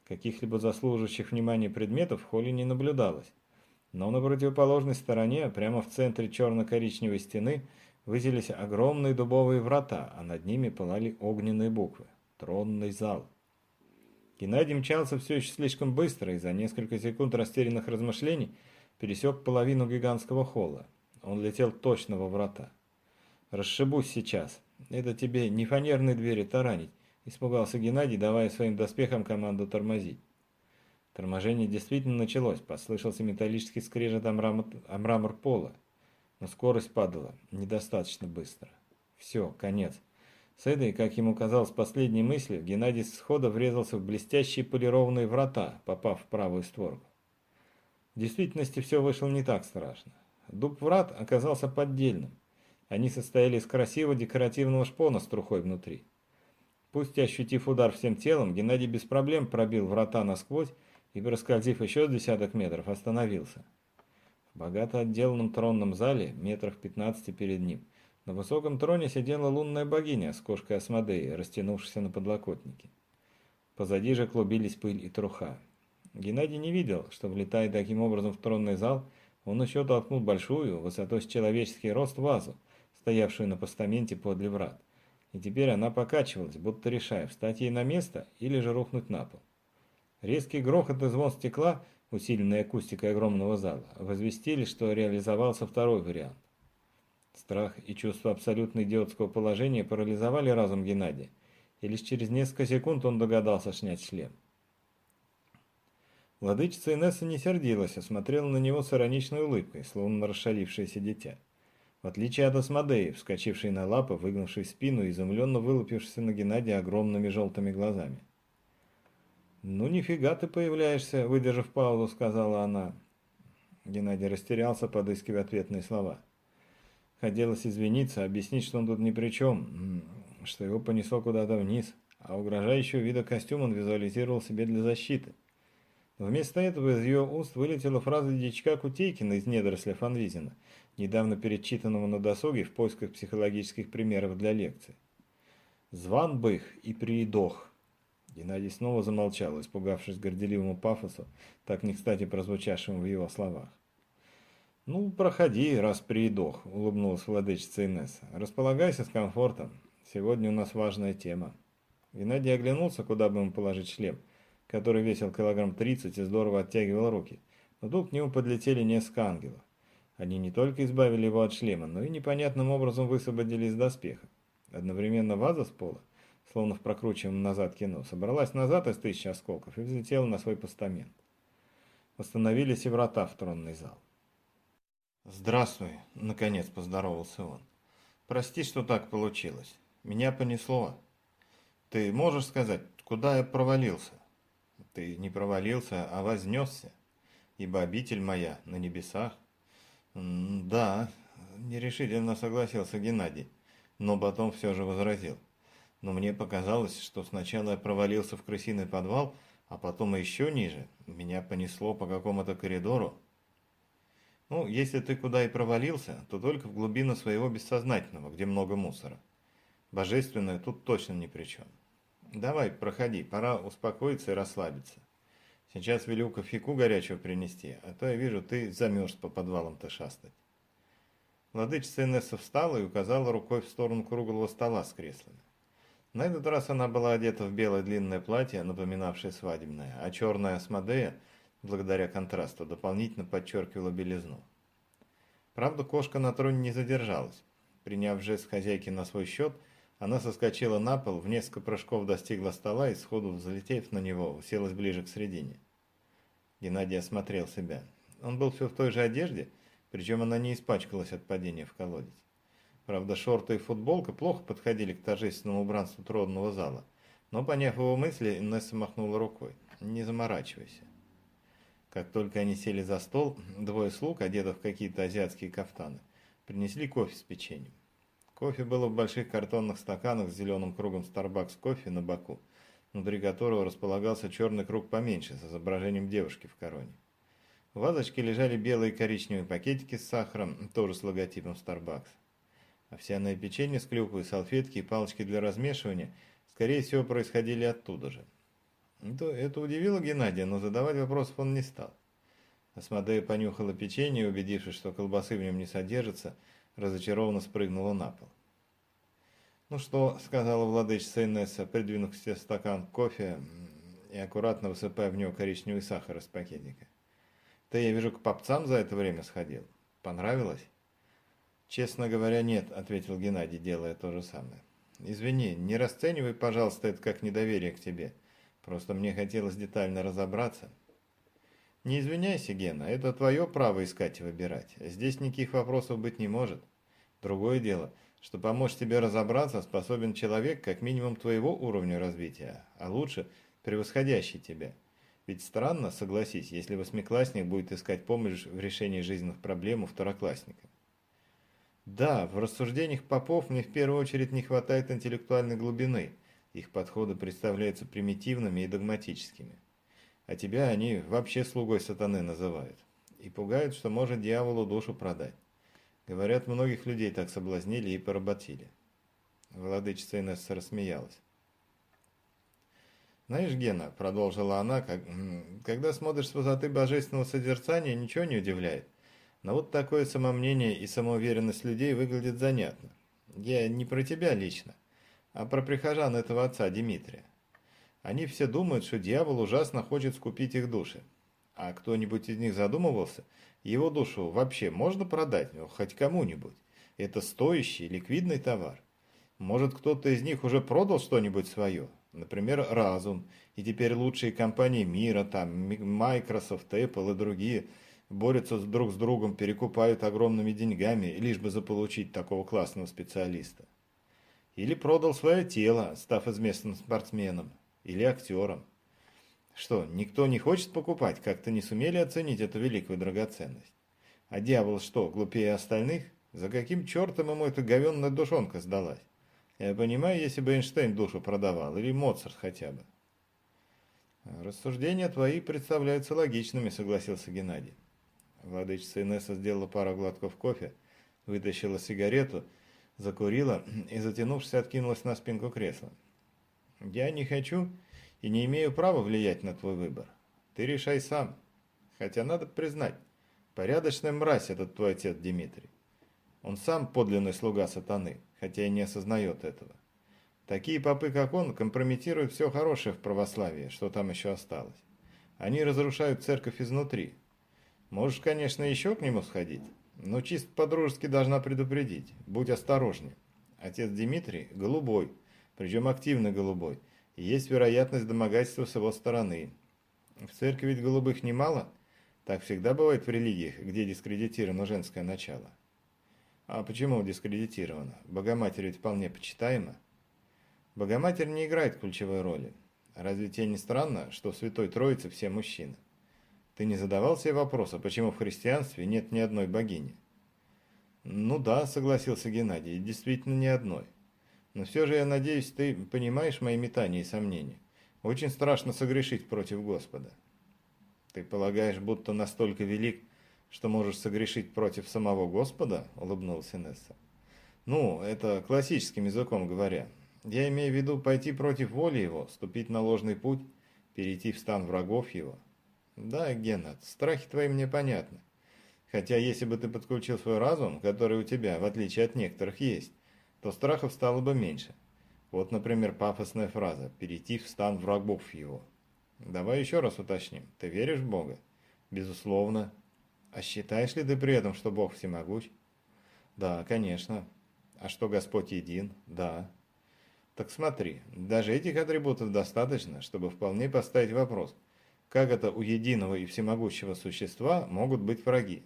Каких-либо заслуживающих внимания предметов в холле не наблюдалось. Но на противоположной стороне, прямо в центре черно-коричневой стены, высились огромные дубовые врата, а над ними пылали огненные буквы. Тронный зал. Геннадий мчался все еще слишком быстро, и за несколько секунд растерянных размышлений – пересек половину гигантского холла. Он летел точно во врата. «Расшибусь сейчас. Это тебе не фанерные двери таранить», – испугался Геннадий, давая своим доспехам команду тормозить. Торможение действительно началось, послышался металлический скрежет о мрамор, о мрамор пола, но скорость падала недостаточно быстро. Все, конец. С этой, как ему казалось, последней мыслью, Геннадий схода врезался в блестящие полированные врата, попав в правую створку. В действительности все вышло не так страшно. Дуб врат оказался поддельным. Они состояли из красивого декоративного шпона с трухой внутри. Пусть ощутив удар всем телом, Геннадий без проблем пробил врата насквозь и, проскользив еще с десяток метров, остановился. В богато отделанном тронном зале, метрах 15 перед ним, на высоком троне сидела лунная богиня с кошкой Асмодеи, растянувшейся на подлокотнике. Позади же клубились пыль и труха. Геннадий не видел, что, влетая таким образом в тронный зал, он еще толкнул большую, высотой с человеческий рост, вазу, стоявшую на постаменте подле врат. И теперь она покачивалась, будто решая, встать ей на место или же рухнуть на пол. Резкий грохот и звон стекла, усиленный акустикой огромного зала, возвестили, что реализовался второй вариант. Страх и чувство абсолютно идиотского положения парализовали разум Геннадия, и лишь через несколько секунд он догадался снять шлем. Владычица Инесса не сердилась, а смотрела на него с ироничной улыбкой, словно расшалившееся дитя. В отличие от Асмодеи, вскочившей на лапы, выгнувшей спину, изумленно вылупившись на Геннадия огромными желтыми глазами. «Ну, нифига ты появляешься», — выдержав паузу, сказала она. Геннадий растерялся, подыскивая ответные слова. Хотелось извиниться, объяснить, что он тут ни при чем, что его понесло куда-то вниз, а угрожающего вида костюм он визуализировал себе для защиты. Вместо этого из ее уст вылетела фраза дичка Кутейкина из недоросля Фанвизина, недавно перечитанного на досуге в поисках психологических примеров для лекций. «Зван бы их и приедох». Геннадий снова замолчал, испугавшись горделивому пафосу, так не кстати прозвучавшему в его словах. «Ну, проходи, раз приедох», — улыбнулась владычица Инесса. «Располагайся с комфортом. Сегодня у нас важная тема». Геннадий оглянулся, куда бы ему положить шлем — который весил килограмм 30 и здорово оттягивал руки. Но тут к нему подлетели несколько ангелов. Они не только избавили его от шлема, но и непонятным образом высвободили из доспеха. Одновременно ваза с пола, словно в прокручиваемом назад кино, собралась назад из тысячи осколков и взлетела на свой постамент. Восстановились и врата в тронный зал. «Здравствуй», — наконец поздоровался он. «Прости, что так получилось. Меня понесло. Ты можешь сказать, куда я провалился?» Ты не провалился, а вознесся, ибо обитель моя на небесах. Да, нерешительно согласился Геннадий, но потом все же возразил. Но мне показалось, что сначала я провалился в крысиный подвал, а потом еще ниже. Меня понесло по какому-то коридору. Ну, если ты куда и провалился, то только в глубину своего бессознательного, где много мусора. Божественное тут точно ни при чем. Давай, проходи, пора успокоиться и расслабиться. Сейчас велю кофейку горячего принести, а то я вижу, ты замерз по подвалам-то шастать. Владычица Инесса встала и указала рукой в сторону круглого стола с креслами. На этот раз она была одета в белое длинное платье, напоминавшее свадебное, а черная асмодея, благодаря контрасту, дополнительно подчеркивала белизну. Правда, кошка на троне не задержалась. Приняв жест хозяйки на свой счет – она соскочила на пол, в несколько прыжков достигла стола и, сходу взлетев на него, уселась ближе к середине. Геннадий осмотрел себя. Он был все в той же одежде, причем она не испачкалась от падения в колодец. Правда, шорты и футболка плохо подходили к торжественному убранству тронного зала, но, поняв его мысли, Инесса махнула рукой. «Не заморачивайся». Как только они сели за стол, двое слуг, одетых в какие-то азиатские кафтаны, принесли кофе с печеньем. Кофе было в больших картонных стаканах с зеленым кругом Starbucks кофе на боку, внутри которого располагался черный круг поменьше с изображением девушки в короне. В вазочке лежали белые и коричневые пакетики с сахаром, тоже с логотипом Starbucks. Овсяное печенье с клюквой, салфетки и палочки для размешивания, скорее всего, происходили оттуда же. Это удивило Геннадия, но задавать вопросов он не стал. Асмодея понюхала печенье, убедившись, что колбасы в нем не содержится, разочарованно спрыгнула на пол. «Ну что», — сказала владычица Инесса, придвинув себе стакан кофе и аккуратно высыпая в него коричневый сахар из пакетика. «Ты, я вижу, к попцам за это время сходил. Понравилось?» «Честно говоря, нет», — ответил Геннадий, делая то же самое. «Извини, не расценивай, пожалуйста, это как недоверие к тебе. Просто мне хотелось детально разобраться». Не извиняйся, Гена, это твое право искать и выбирать. Здесь никаких вопросов быть не может. Другое дело, что помочь тебе разобраться способен человек как минимум твоего уровня развития, а лучше превосходящий тебя. Ведь странно, согласись, если восьмиклассник будет искать помощь в решении жизненных проблем у второклассника. Да, в рассуждениях попов мне в первую очередь не хватает интеллектуальной глубины. Их подходы представляются примитивными и догматическими а тебя они вообще слугой сатаны называют. И пугают, что может дьяволу душу продать. Говорят, многих людей так соблазнили и поработили. Владычица Инесса рассмеялась. «Знаешь, Гена», — продолжила она, как, «когда смотришь с высоты божественного созерцания, ничего не удивляет. Но вот такое самомнение и самоуверенность людей выглядит занятно. Я не про тебя лично, а про прихожан этого отца Дмитрия. Они все думают, что дьявол ужасно хочет скупить их души. А кто-нибудь из них задумывался, его душу вообще можно продать, ну, хоть кому-нибудь? Это стоящий, ликвидный товар. Может, кто-то из них уже продал что-нибудь свое? Например, разум. И теперь лучшие компании мира, там, Microsoft, Apple и другие, борются друг с другом, перекупают огромными деньгами, лишь бы заполучить такого классного специалиста. Или продал свое тело, став известным спортсменом или актером. Что, никто не хочет покупать, как-то не сумели оценить эту великую драгоценность? А дьявол что, глупее остальных? За каким чертом ему эта говенная душонка сдалась? Я понимаю, если бы Эйнштейн душу продавал, или Моцарт хотя бы. «Рассуждения твои представляются логичными», — согласился Геннадий. Владычица Инесса сделала пару глотков кофе, вытащила сигарету, закурила и, затянувшись, откинулась на спинку кресла. «Я не хочу и не имею права влиять на твой выбор. Ты решай сам. Хотя надо признать, порядочная мразь этот твой отец Дмитрий. Он сам подлинный слуга сатаны, хотя и не осознает этого. Такие попы, как он, компрометируют все хорошее в православии, что там еще осталось. Они разрушают церковь изнутри. Можешь, конечно, еще к нему сходить, но чисто по-дружески должна предупредить. Будь осторожнее. Отец Дмитрий голубой, причем активно голубой, и есть вероятность домогательства с его стороны. В церкви ведь голубых немало, так всегда бывает в религиях, где дискредитировано женское начало. А почему дискредитировано? Богоматерь ведь вполне почитаема. Богоматерь не играет ключевой роли. Разве тебе не странно, что в Святой Троице все мужчины? Ты не задавал себе вопроса, почему в христианстве нет ни одной богини? Ну да, согласился Геннадий, действительно ни одной. Но все же я надеюсь, ты понимаешь мои метания и сомнения. Очень страшно согрешить против Господа. Ты полагаешь, будто настолько велик, что можешь согрешить против самого Господа? Улыбнулся Несса. Ну, это классическим языком говоря. Я имею в виду пойти против воли его, ступить на ложный путь, перейти в стан врагов его. Да, Геннад, страхи твои мне понятны. Хотя если бы ты подключил свой разум, который у тебя, в отличие от некоторых, есть, то страхов стало бы меньше. Вот, например, пафосная фраза «перейти в стан врагов его». Давай еще раз уточним. Ты веришь в Бога? Безусловно. А считаешь ли ты при этом, что Бог всемогущ? Да, конечно. А что Господь един? Да. Так смотри, даже этих атрибутов достаточно, чтобы вполне поставить вопрос, как это у единого и всемогущего существа могут быть враги?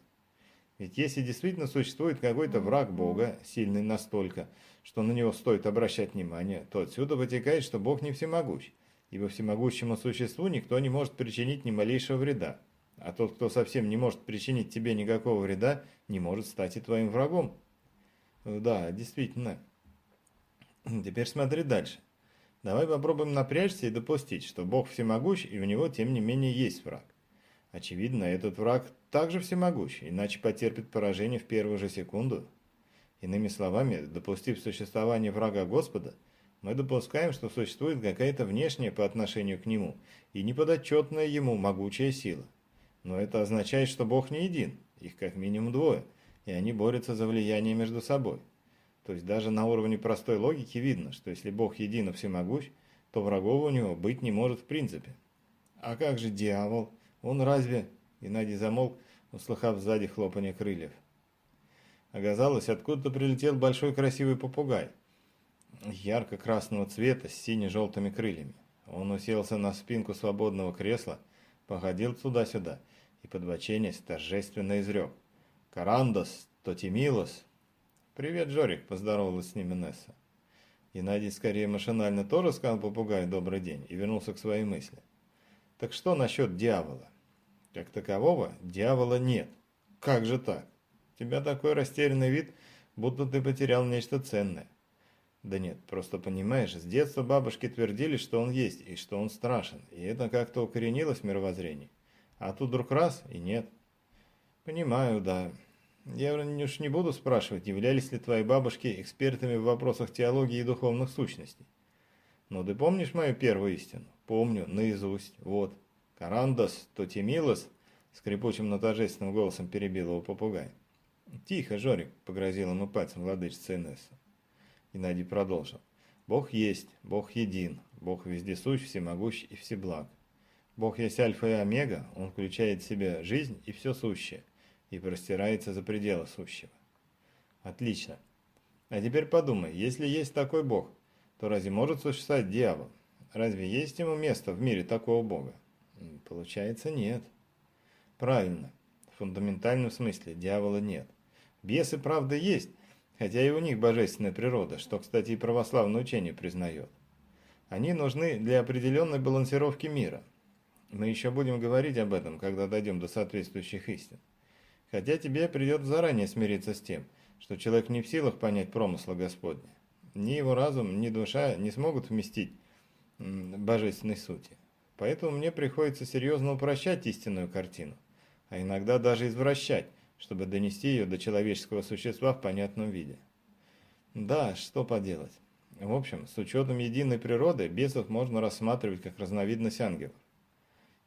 Ведь если действительно существует какой-то враг Бога, сильный настолько, что на него стоит обращать внимание, то отсюда вытекает, что Бог не всемогущ, ибо всемогущему существу никто не может причинить ни малейшего вреда, а тот, кто совсем не может причинить тебе никакого вреда, не может стать и твоим врагом. Да, действительно. Теперь смотри дальше. Давай попробуем напрячься и допустить, что Бог всемогущ, и у него, тем не менее, есть враг. Очевидно, этот враг также всемогущ, иначе потерпит поражение в первую же секунду. Иными словами, допустив существование врага Господа, мы допускаем, что существует какая-то внешняя по отношению к нему и неподотчетная ему могучая сила. Но это означает, что Бог не един, их как минимум двое, и они борются за влияние между собой. То есть даже на уровне простой логики видно, что если Бог един и всемогущ, то врагов у него быть не может в принципе. А как же дьявол? Он разве... Геннадий замолк, услыхав сзади хлопанье крыльев. Оказалось, откуда-то прилетел большой красивый попугай. Ярко-красного цвета с сине-желтыми крыльями. Он уселся на спинку свободного кресла, походил туда-сюда и, подбоченясь, торжественно изрек. «Карандос, Тотимилос, «Привет, Жорик», – поздоровалась с ним Инесса. Геннадий скорее машинально тоже сказал попугаю «добрый день» и вернулся к своей мысли. «Так что насчет дьявола?» «Как такового дьявола нет. Как же так? У тебя такой растерянный вид, будто ты потерял нечто ценное». «Да нет, просто понимаешь, с детства бабушки твердили, что он есть и что он страшен, и это как-то укоренилось в мировоззрении. А тут вдруг раз и нет». «Понимаю, да. Я уж не буду спрашивать, являлись ли твои бабушки экспертами в вопросах теологии и духовных сущностей. Но ты помнишь мою первую истину? Помню, наизусть. Вот. Карандас, Тотимилос, скрипучим, но торжественным голосом перебил его попугай. «Тихо, Жорик», — погрозил ему пальцем владычица Инесса. Геннадий продолжил. «Бог есть, Бог един, Бог вездесущ, всемогущ и всеблаг. Бог есть альфа и омега, Он включает в себя жизнь и все сущее — и простирается за пределы сущего. Отлично. А теперь подумай, если есть такой Бог, то разве может существовать дьявол? Разве есть ему место в мире такого Бога? Получается, нет. Правильно. В фундаментальном смысле дьявола нет. Бесы, правда, есть, хотя и у них божественная природа, что, кстати, и православное учение признает. Они нужны для определенной балансировки мира. Мы еще будем говорить об этом, когда дойдем до соответствующих истин. Хотя тебе придется заранее смириться с тем, что человек не в силах понять промысла Господня. Ни его разум, ни душа не смогут вместить божественной сути. Поэтому мне приходится серьезно упрощать истинную картину, а иногда даже извращать, чтобы донести ее до человеческого существа в понятном виде. Да, что поделать. В общем, с учетом единой природы, бесов можно рассматривать как разновидность ангелов.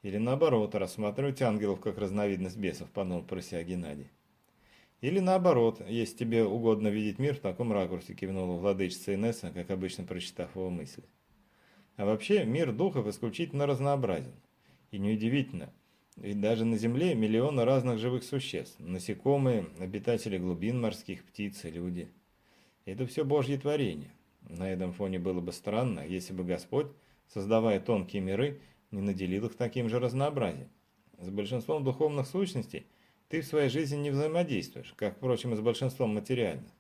Или наоборот, рассматривать ангелов как разновидность бесов, подумал про себя Геннадий. Или наоборот, если тебе угодно видеть мир в таком ракурсе, кивнула владычица Инесса, как обычно прочитав его мысли. А вообще, мир духов исключительно разнообразен. И неудивительно, ведь даже на Земле миллионы разных живых существ, насекомые, обитатели глубин морских, птицы, люди. Это все Божье творение. На этом фоне было бы странно, если бы Господь, создавая тонкие миры, не наделил их таким же разнообразием. С большинством духовных сущностей ты в своей жизни не взаимодействуешь, как, впрочем, и с большинством материальных.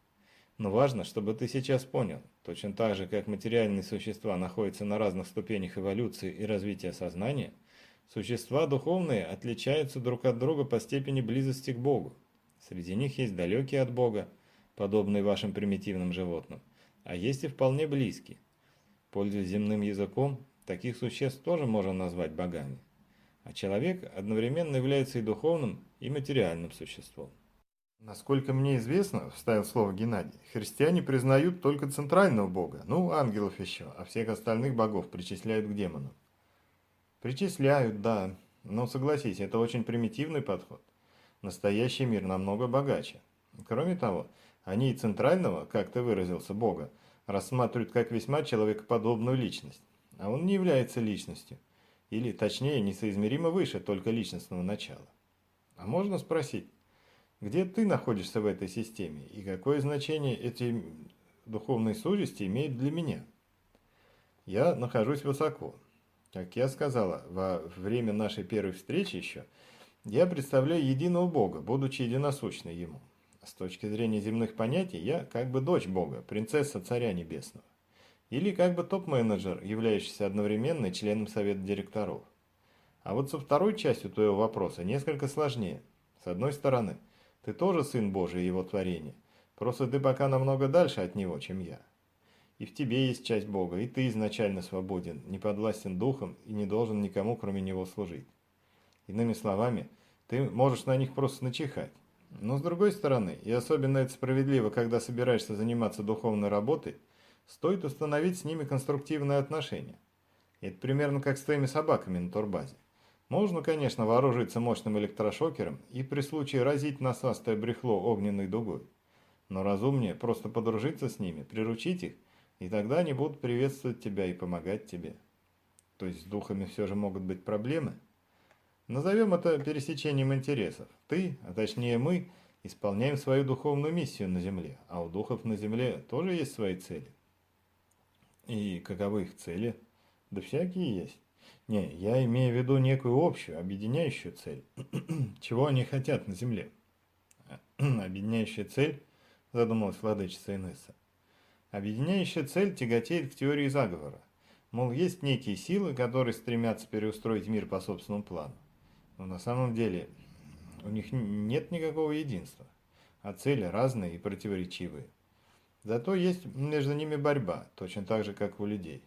Но важно, чтобы ты сейчас понял, точно так же, как материальные существа находятся на разных ступенях эволюции и развития сознания, существа духовные отличаются друг от друга по степени близости к Богу. Среди них есть далекие от Бога, подобные вашим примитивным животным, а есть и вполне близкие. Пользуясь земным языком, таких существ тоже можно назвать богами. А человек одновременно является и духовным, и материальным существом. Насколько мне известно, вставил слово Геннадий, христиане признают только центрального бога, ну, ангелов еще, а всех остальных богов причисляют к демонам. Причисляют, да, но согласись, это очень примитивный подход. Настоящий мир намного богаче. Кроме того, они и центрального, как ты выразился, Бога, рассматривают как весьма человекоподобную личность. А он не является личностью. Или, точнее, несоизмеримо выше только личностного начала. А можно спросить, где ты находишься в этой системе и какое значение эти духовные сужести имеют для меня? Я нахожусь высоко. Как я сказала, во время нашей первой встречи еще, я представляю единого Бога, будучи единосущной Ему. С точки зрения земных понятий, я как бы дочь Бога, принцесса Царя Небесного. Или как бы топ-менеджер, являющийся одновременно членом совета директоров. А вот со второй частью твоего вопроса несколько сложнее. С одной стороны, ты тоже сын Божий его творения, просто ты пока намного дальше от него, чем я. И в тебе есть часть Бога, и ты изначально свободен, не подвластен духом и не должен никому, кроме него, служить. Иными словами, ты можешь на них просто начихать. Но с другой стороны, и особенно это справедливо, когда собираешься заниматься духовной работой, стоит установить с ними конструктивные отношения. Это примерно как с твоими собаками на турбазе. Можно, конечно, вооружиться мощным электрошокером и при случае разить насастое брехло огненной дугой. Но разумнее просто подружиться с ними, приручить их, и тогда они будут приветствовать тебя и помогать тебе. То есть с духами все же могут быть проблемы? Назовем это пересечением интересов. Ты, а точнее мы, исполняем свою духовную миссию на Земле, а у духов на Земле тоже есть свои цели. И каковы их цели? Да всякие есть. Не, я имею в виду некую общую, объединяющую цель. Чего они хотят на Земле? Объединяющая цель, задумалась владычица Инесса. Объединяющая цель тяготеет к теории заговора. Мол, есть некие силы, которые стремятся переустроить мир по собственному плану. Но на самом деле у них нет никакого единства, а цели разные и противоречивые. Зато есть между ними борьба, точно так же, как у людей.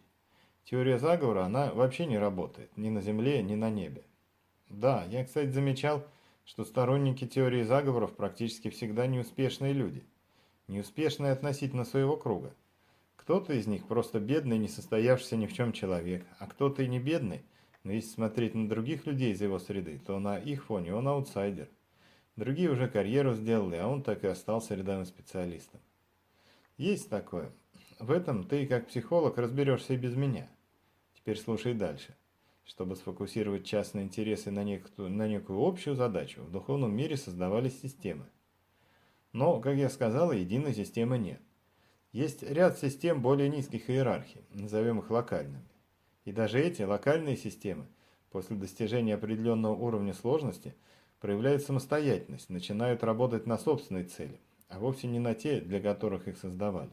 Теория заговора, она вообще не работает, ни на Земле, ни на небе. Да, я, кстати, замечал, что сторонники теории заговоров практически всегда неуспешные люди. Неуспешные относительно своего круга. Кто-то из них просто бедный, не состоявшийся ни в чем человек, а кто-то и не бедный, но если смотреть на других людей из его среды, то на их фоне он аутсайдер. Другие уже карьеру сделали, а он так и остался рядовым специалистом. Есть такое. В этом ты, как психолог, разберешься и без меня. Теперь слушай дальше. Чтобы сфокусировать частные интересы на некую, на некую общую задачу, в духовном мире создавались системы. Но, как я сказал, единой системы нет. Есть ряд систем более низких иерархий, назовем их локальными. И даже эти локальные системы после достижения определенного уровня сложности проявляют самостоятельность, начинают работать на собственной цели, а вовсе не на те, для которых их создавали.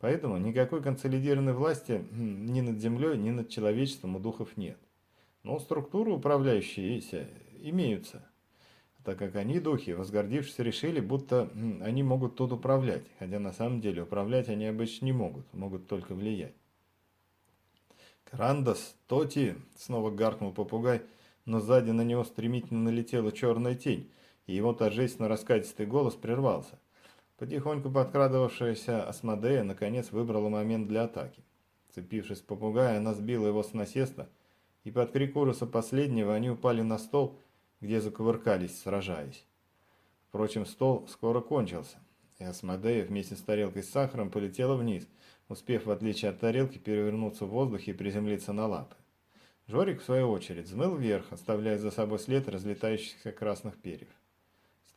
Поэтому никакой консолидированной власти ни над землей, ни над человечеством у духов нет. Но структуры управляющиеся имеются, так как они, духи, возгордившись, решили, будто они могут тут управлять, хотя на самом деле управлять они обычно не могут, могут только влиять. «Крандос, Тоти!» — снова гаркнул попугай, но сзади на него стремительно налетела черная тень, и его торжественно раскатистый голос прервался. Потихоньку подкрадывавшаяся Асмодея наконец выбрала момент для атаки. Цепившись попугая, она сбила его с насеста, и под крик ужаса последнего они упали на стол, где закувыркались, сражаясь. Впрочем, стол скоро кончился, и Асмодея вместе с тарелкой с сахаром полетела вниз, успев, в отличие от тарелки, перевернуться в воздухе и приземлиться на лапы. Жорик, в свою очередь, взмыл вверх, оставляя за собой след разлетающихся красных перьев.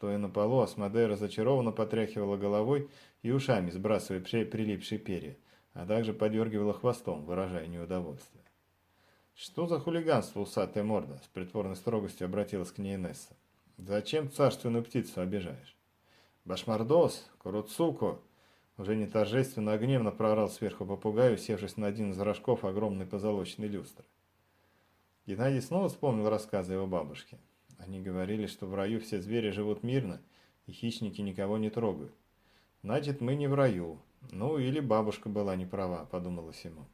Стоя на полу, Асмодея разочарованно потряхивала головой и ушами, сбрасывая прилипшие перья, а также подергивала хвостом, выражая неудовольствие. «Что за хулиганство, усатая морда?» – с притворной строгостью обратилась к ней Несса. «Зачем царственную птицу обижаешь?» «Башмардос! Куруцуко!» Уже не торжественно, а гневно проорал сверху попугаю, севшись на один из рожков огромной позолоченной люстры. Геннадий снова вспомнил рассказы его бабушки. Они говорили, что в раю все звери живут мирно, и хищники никого не трогают. Значит, мы не в раю. Ну, или бабушка была не права, подумалось ему.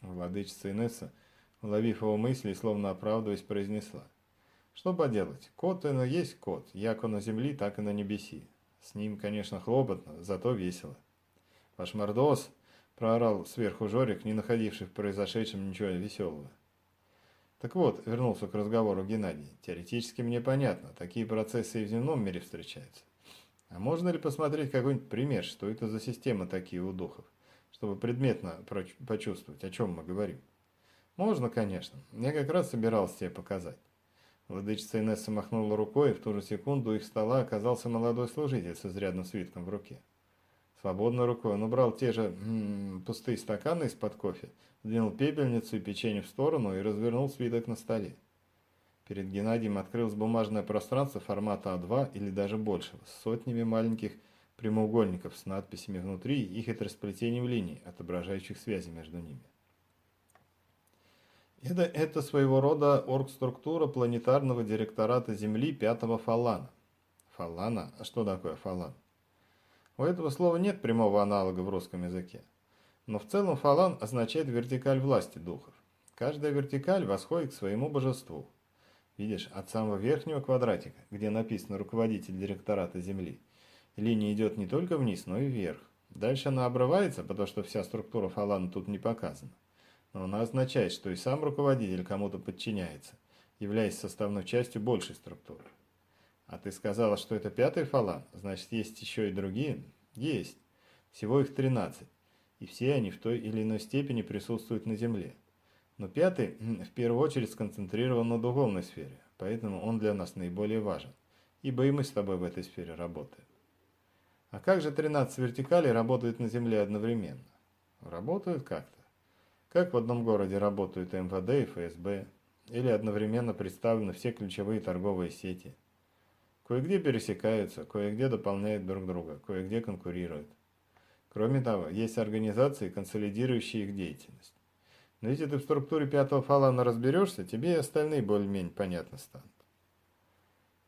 Владычица Инесса, уловив его мысли, словно оправдываясь, произнесла. Что поделать, кот и есть кот, яко на земли, так и на небеси. С ним, конечно, хлопотно, зато весело. «Ваш мордос!» – проорал сверху Жорик, не находивший в произошедшем ничего веселого. Так вот, вернулся к разговору Геннадий. Теоретически мне понятно, такие процессы и в земном мире встречаются. А можно ли посмотреть какой-нибудь пример, что это за система такие у духов, чтобы предметно почувствовать, о чем мы говорим? Можно, конечно. Я как раз собирался тебе показать. Владычица Инесса махнула рукой, и в ту же секунду у их стола оказался молодой служитель с изрядным свитком в руке. Свободной рукой он убрал те же м -м, пустые стаканы из-под кофе, сдвинул пепельницу и печенье в сторону и развернул свиток на столе. Перед Геннадием открылось бумажное пространство формата А2 или даже большего, с сотнями маленьких прямоугольников с надписями внутри и хитросплетением линий, отображающих связи между ними. Это, это своего рода оргструктура планетарного директората Земли пятого фалана. Фалана? А что такое фалан? У этого слова нет прямого аналога в русском языке. Но в целом фалан означает вертикаль власти духов. Каждая вертикаль восходит к своему божеству. Видишь, от самого верхнего квадратика, где написано «руководитель директората Земли», линия идет не только вниз, но и вверх. Дальше она обрывается, потому что вся структура фалана тут не показана но она означает, что и сам руководитель кому-то подчиняется, являясь составной частью большей структуры. А ты сказала, что это пятый фалан, значит, есть еще и другие? Есть. Всего их 13, и все они в той или иной степени присутствуют на Земле. Но пятый в первую очередь сконцентрирован на духовной сфере, поэтому он для нас наиболее важен, ибо и мы с тобой в этой сфере работаем. А как же 13 вертикалей работают на Земле одновременно? Работают как-то. Как в одном городе работают МВД и ФСБ, или одновременно представлены все ключевые торговые сети. Кое-где пересекаются, кое-где дополняют друг друга, кое-где конкурируют. Кроме того, есть организации, консолидирующие их деятельность. Но если ты в структуре пятого фалана разберешься, тебе и остальные более-менее понятно станут.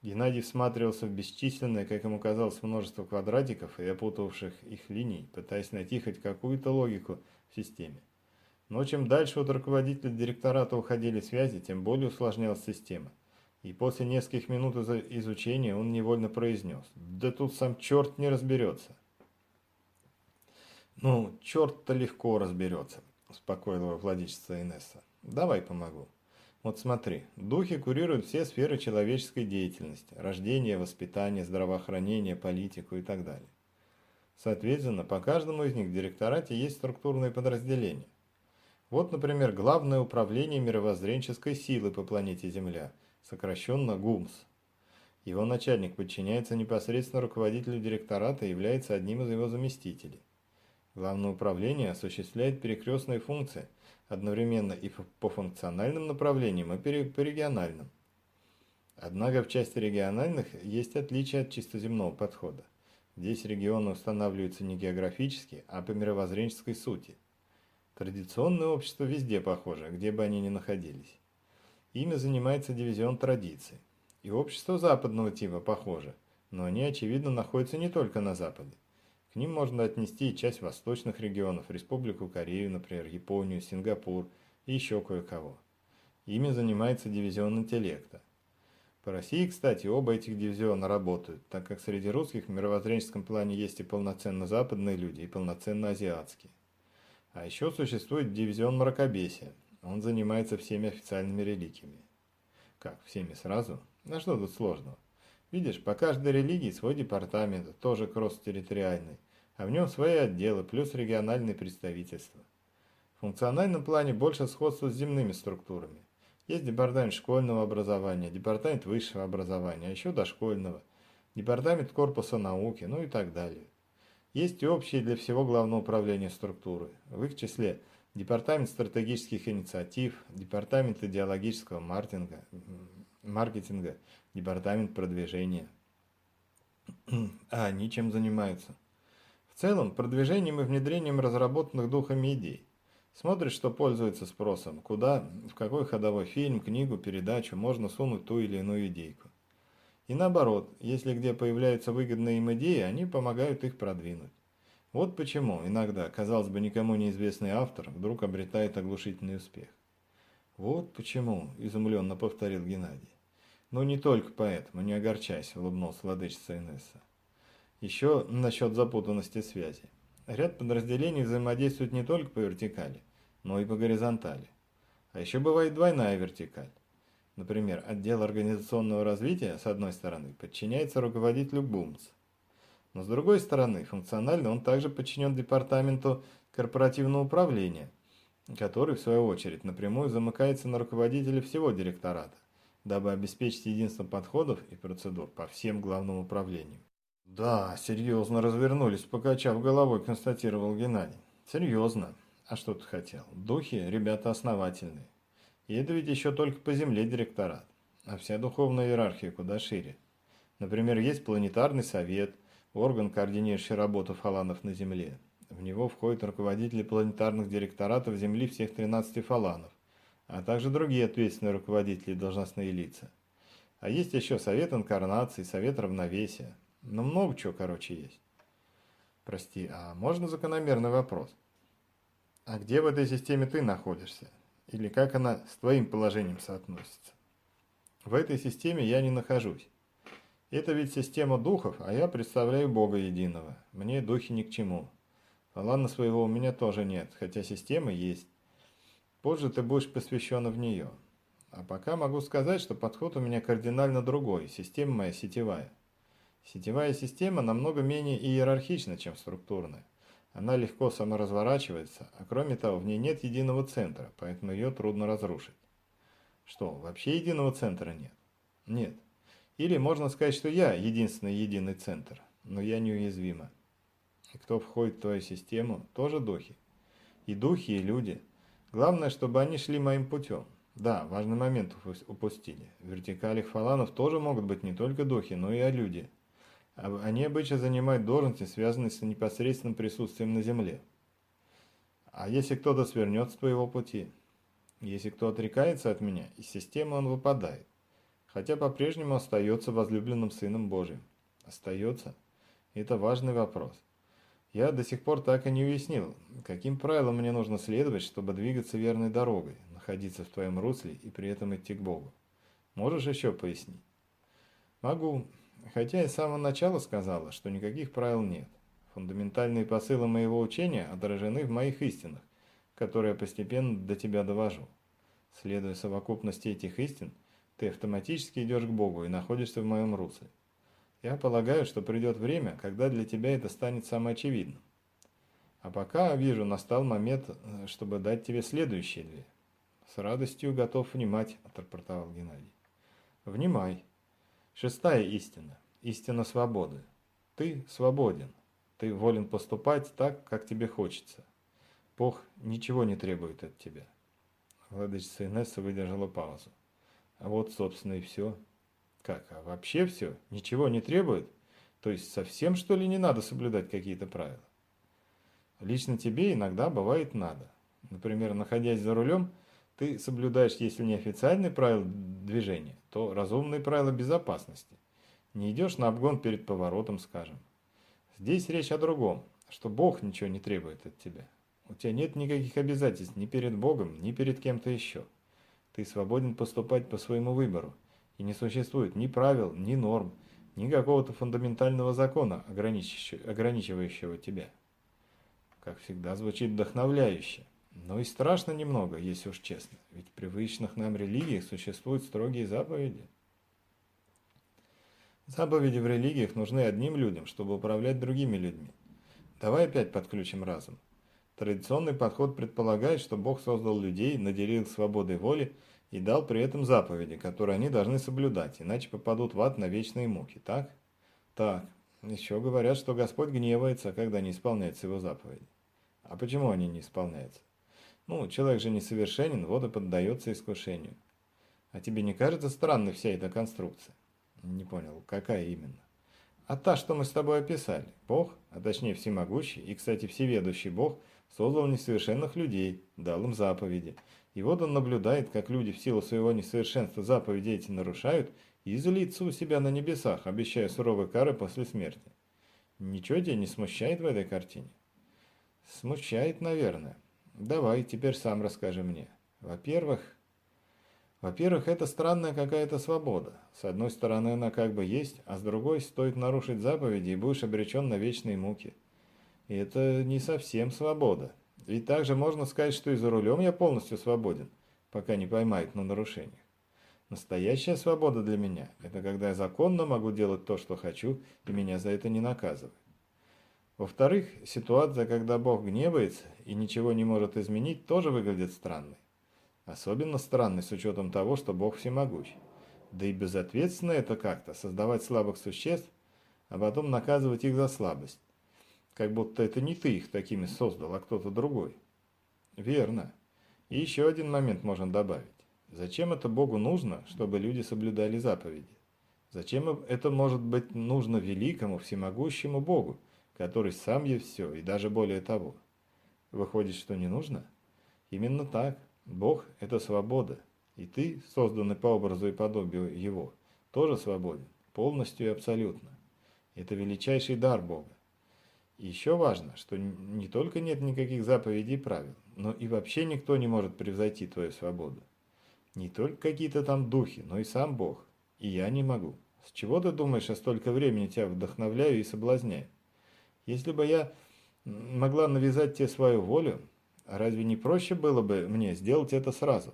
Геннадий всматривался в бесчисленное, как ему казалось, множество квадратиков и опутавших их линий, пытаясь найти хоть какую-то логику в системе. Но чем дальше от руководителя директората уходили связи, тем более усложнялась система. И после нескольких минут изучения он невольно произнес, «Да тут сам черт не разберется». «Ну, черт-то легко разберется», – успокоила владычица Инесса. «Давай помогу. Вот смотри, духи курируют все сферы человеческой деятельности – рождение, воспитание, здравоохранение, политику и так далее. Соответственно, по каждому из них в директорате есть структурные подразделения. Вот, например, Главное управление мировоззренческой силы по планете Земля, сокращенно ГУМС. Его начальник подчиняется непосредственно руководителю директората и является одним из его заместителей. Главное управление осуществляет перекрестные функции, одновременно и по функциональным направлениям, и по региональным. Однако в части региональных есть отличие от чисто земного подхода. Здесь регионы устанавливаются не географически, а по мировоззренческой сути – Традиционное общество везде похоже, где бы они ни находились. Ими занимается дивизион традиций. И общество западного типа похоже, но они, очевидно, находятся не только на Западе. К ним можно отнести и часть восточных регионов, Республику Корею, например, Японию, Сингапур, и еще кое-кого. Ими занимается дивизион интеллекта. По России, кстати, оба этих дивизиона работают, так как среди русских в мировоззренческом плане есть и полноценно западные люди, и полноценно азиатские. А еще существует дивизион мракобесия. Он занимается всеми официальными религиями. Как, всеми сразу? На что тут сложного? Видишь, по каждой религии свой департамент, тоже кросс-территориальный, а в нем свои отделы, плюс региональные представительства. В функциональном плане больше сходства с земными структурами. Есть департамент школьного образования, департамент высшего образования, а еще дошкольного, департамент корпуса науки, ну и так далее. Есть и общие для всего главного управления структуры, в их числе департамент стратегических инициатив, департамент идеологического маркетинга, маркетинга департамент продвижения. А они чем занимаются? В целом, продвижением и внедрением разработанных духами идей. Смотришь, что пользуется спросом, куда, в какой ходовой фильм, книгу, передачу можно сунуть ту или иную идейку. И наоборот, если где появляются выгодные им идеи, они помогают их продвинуть. Вот почему иногда, казалось бы, никому неизвестный автор вдруг обретает оглушительный успех. «Вот почему», – изумленно повторил Геннадий. «Ну не только поэтому, не огорчайся», – улыбнулся владычица Инесса. «Еще насчет запутанности связи. Ряд подразделений взаимодействует не только по вертикали, но и по горизонтали. А еще бывает двойная вертикаль. Например, отдел организационного развития, с одной стороны, подчиняется руководителю БУМЦ. Но с другой стороны, функционально он также подчинен департаменту корпоративного управления, который, в свою очередь, напрямую замыкается на руководителя всего директората, дабы обеспечить единство подходов и процедур по всем главным управлениям. «Да, серьезно развернулись», – покачав головой, констатировал Геннадий. «Серьезно. А что ты хотел? Духи – ребята основательные. И это ведь еще только по земле директорат. А вся духовная иерархия куда шире. Например, есть планетарный совет, орган, координирующий работу фаланов на Земле. В него входят руководители планетарных директоратов Земли всех 13 фаланов, а также другие ответственные руководители и должностные лица. А есть еще совет инкарнации, совет равновесия. Ну, много чего, короче, есть. Прости, а можно закономерный вопрос? А где в этой системе ты находишься? Или как она с твоим положением соотносится? В этой системе я не нахожусь. Это ведь система духов, а я представляю Бога Единого. Мне духи ни к чему. Фалана своего у меня тоже нет, хотя система есть. Позже ты будешь посвящен в нее. А пока могу сказать, что подход у меня кардинально другой, система моя сетевая. Сетевая система намного менее иерархична, чем структурная. Она легко саморазворачивается, а кроме того, в ней нет единого центра, поэтому ее трудно разрушить. Что, вообще единого центра нет? Нет. Или можно сказать, что я единственный единый центр, но я неуязвима. И кто входит в твою систему, тоже духи. И духи, и люди. Главное, чтобы они шли моим путем. Да, важный момент упустили. В вертикалях фаланов тоже могут быть не только духи, но и люди. Они обычно занимают должности, связанные с непосредственным присутствием на земле. А если кто-то свернет с твоего пути? Если кто отрекается от меня, из системы он выпадает. Хотя по-прежнему остается возлюбленным Сыном Божьим. Остается? Это важный вопрос. Я до сих пор так и не уяснил, каким правилам мне нужно следовать, чтобы двигаться верной дорогой, находиться в твоем русле и при этом идти к Богу. Можешь еще пояснить? Могу. Хотя и с самого начала сказала, что никаких правил нет. Фундаментальные посылы моего учения отражены в моих истинах, которые я постепенно до тебя довожу. Следуя совокупности этих истин, ты автоматически идешь к Богу и находишься в моем русле. Я полагаю, что придет время, когда для тебя это станет самоочевидным. А пока, вижу, настал момент, чтобы дать тебе следующие две. С радостью готов внимать, отрапортовал Геннадий. Внимай. Шестая истина. Истина свободы. Ты свободен. Ты волен поступать так, как тебе хочется. Бог ничего не требует от тебя. Владычица Инесса выдержала паузу. А вот, собственно, и все. Как, а вообще все? Ничего не требует? То есть совсем, что ли, не надо соблюдать какие-то правила? Лично тебе иногда бывает надо. Например, находясь за рулем, ты соблюдаешь, если не официальные правила движения, то разумные правила безопасности. Не идешь на обгон перед поворотом, скажем. Здесь речь о другом, что Бог ничего не требует от тебя. У тебя нет никаких обязательств ни перед Богом, ни перед кем-то еще. Ты свободен поступать по своему выбору, и не существует ни правил, ни норм, ни какого-то фундаментального закона, ограничивающего тебя. Как всегда, звучит вдохновляюще, но и страшно немного, если уж честно, ведь в привычных нам религиях существуют строгие заповеди. Заповеди в религиях нужны одним людям, чтобы управлять другими людьми. Давай опять подключим разум. Традиционный подход предполагает, что Бог создал людей, наделил свободой воли и дал при этом заповеди, которые они должны соблюдать, иначе попадут в ад на вечные муки, так? Так. Еще говорят, что Господь гневается, когда не исполняется его заповеди. А почему они не исполняются? Ну, человек же несовершенен, вот и поддается искушению. А тебе не кажется странной вся эта конструкция? Не понял, какая именно? А та, что мы с тобой описали. Бог, а точнее всемогущий и, кстати, всеведущий Бог – создал несовершенных людей, дал им заповеди. И вот он наблюдает, как люди в силу своего несовершенства заповеди эти нарушают и злится у себя на небесах, обещая суровой кары после смерти. Ничего тебя не смущает в этой картине? Смущает, наверное. Давай, теперь сам расскажи мне. Во-первых, во-первых, это странная какая-то свобода. С одной стороны, она как бы есть, а с другой, стоит нарушить заповеди, и будешь обречен на вечные муки. И это не совсем свобода. Ведь также можно сказать, что и за рулем я полностью свободен, пока не поймают на нарушениях. Настоящая свобода для меня – это когда я законно могу делать то, что хочу, и меня за это не наказывают. Во-вторых, ситуация, когда Бог гневается и ничего не может изменить, тоже выглядит странной. Особенно странной с учетом того, что Бог всемогущ. Да и безответственно это как-то – создавать слабых существ, а потом наказывать их за слабость как будто это не ты их такими создал, а кто-то другой. Верно. И еще один момент можно добавить. Зачем это Богу нужно, чтобы люди соблюдали заповеди? Зачем это может быть нужно великому, всемогущему Богу, который сам есть все и даже более того? Выходит, что не нужно? Именно так. Бог – это свобода. И ты, созданный по образу и подобию Его, тоже свободен, полностью и абсолютно. Это величайший дар Бога. Еще важно, что не только нет никаких заповедей и правил, но и вообще никто не может превзойти твою свободу. Не только какие-то там духи, но и сам Бог. И я не могу. С чего ты думаешь, я столько времени тебя вдохновляю и соблазняю? Если бы я могла навязать тебе свою волю, разве не проще было бы мне сделать это сразу?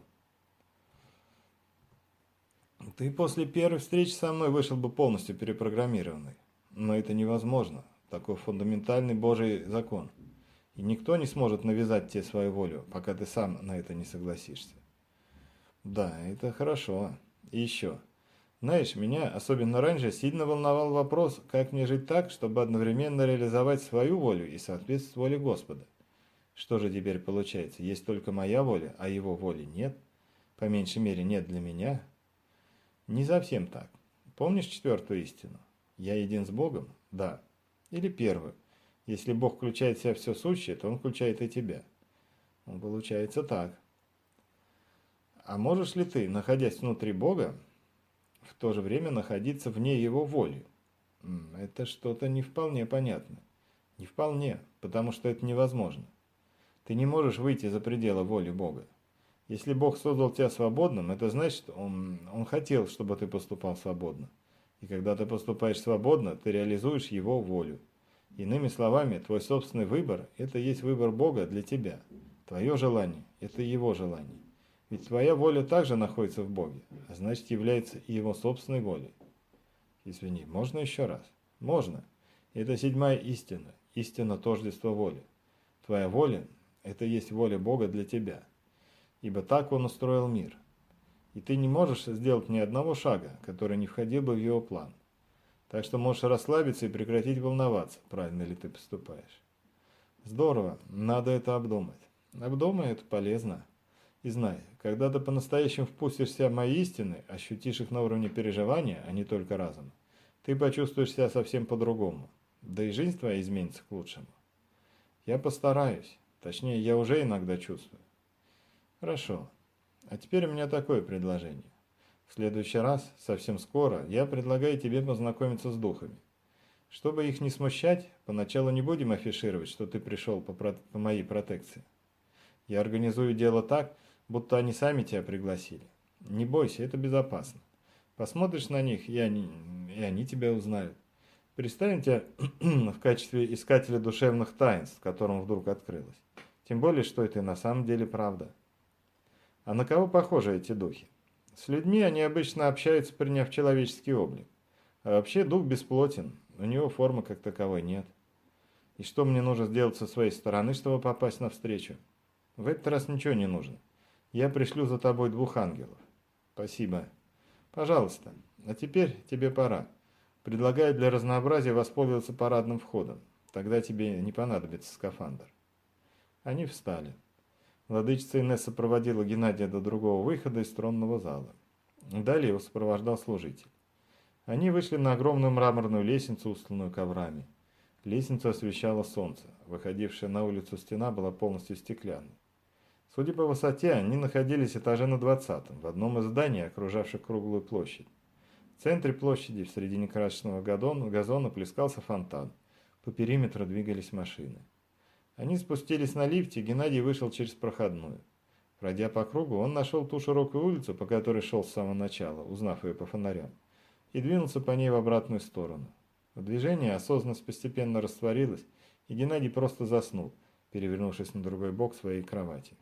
Ты после первой встречи со мной вышел бы полностью перепрограммированный. Но это невозможно такой фундаментальный Божий закон. И никто не сможет навязать тебе свою волю, пока ты сам на это не согласишься. Да, это хорошо. И еще. Знаешь, меня, особенно раньше, сильно волновал вопрос, как мне жить так, чтобы одновременно реализовать свою волю и соответствовать воле Господа. Что же теперь получается? Есть только моя воля, а его воли нет? По меньшей мере, нет для меня? Не совсем так. Помнишь четвертую истину? Я един с Богом? Да. Или первую. Если Бог включает в себя все сущее, то Он включает и тебя. Он получается так. А можешь ли ты, находясь внутри Бога, в то же время находиться вне Его воли? Это что-то не вполне понятно. Не вполне, потому что это невозможно. Ты не можешь выйти за пределы воли Бога. Если Бог создал тебя свободным, это значит, Он, он хотел, чтобы ты поступал свободно. И когда ты поступаешь свободно, ты реализуешь Его волю. Иными словами, твой собственный выбор – это есть выбор Бога для тебя. Твое желание – это Его желание. Ведь твоя воля также находится в Боге, а значит является и Его собственной волей. Извини, можно еще раз? Можно. Это седьмая истина, истина тождества воли. Твоя воля – это есть воля Бога для тебя. Ибо так Он устроил мир и ты не можешь сделать ни одного шага, который не входил бы в его план. Так что можешь расслабиться и прекратить волноваться, правильно ли ты поступаешь. Здорово, надо это обдумать. Обдумай, это полезно. И знай, когда ты по-настоящему впустишься в мои истины, ощутишь их на уровне переживания, а не только разума, ты почувствуешь себя совсем по-другому. Да и жизнь твоя изменится к лучшему. Я постараюсь. Точнее, я уже иногда чувствую. Хорошо. А теперь у меня такое предложение. В следующий раз, совсем скоро, я предлагаю тебе познакомиться с духами. Чтобы их не смущать, поначалу не будем афишировать, что ты пришел по, про... по моей протекции. Я организую дело так, будто они сами тебя пригласили. Не бойся, это безопасно. Посмотришь на них, и они, и они тебя узнают. Представим тебя в качестве искателя душевных таинств, которым вдруг открылось. Тем более, что это и на самом деле правда. А на кого похожи эти духи? С людьми они обычно общаются, приняв человеческий облик. А вообще дух бесплотен, у него формы как таковой нет. И что мне нужно сделать со своей стороны, чтобы попасть на встречу? В этот раз ничего не нужно. Я пришлю за тобой двух ангелов. Спасибо. Пожалуйста. А теперь тебе пора. Предлагаю для разнообразия воспользоваться парадным входом. Тогда тебе не понадобится скафандр. Они встали. Владычица Инесса проводила Геннадия до другого выхода из тронного зала. Далее его сопровождал служитель. Они вышли на огромную мраморную лестницу, устланную коврами. Лестницу освещало солнце. Выходившая на улицу стена была полностью стеклянной. Судя по высоте, они находились этаже на двадцатом, в одном из зданий, окружавших круглую площадь. В центре площади, в середине красочного газона, плескался фонтан. По периметру двигались машины. Они спустились на лифте, Геннадий вышел через проходную. Пройдя по кругу, он нашел ту широкую улицу, по которой шел с самого начала, узнав ее по фонарям, и двинулся по ней в обратную сторону. Движение осознанность постепенно растворилось, и Геннадий просто заснул, перевернувшись на другой бок своей кровати.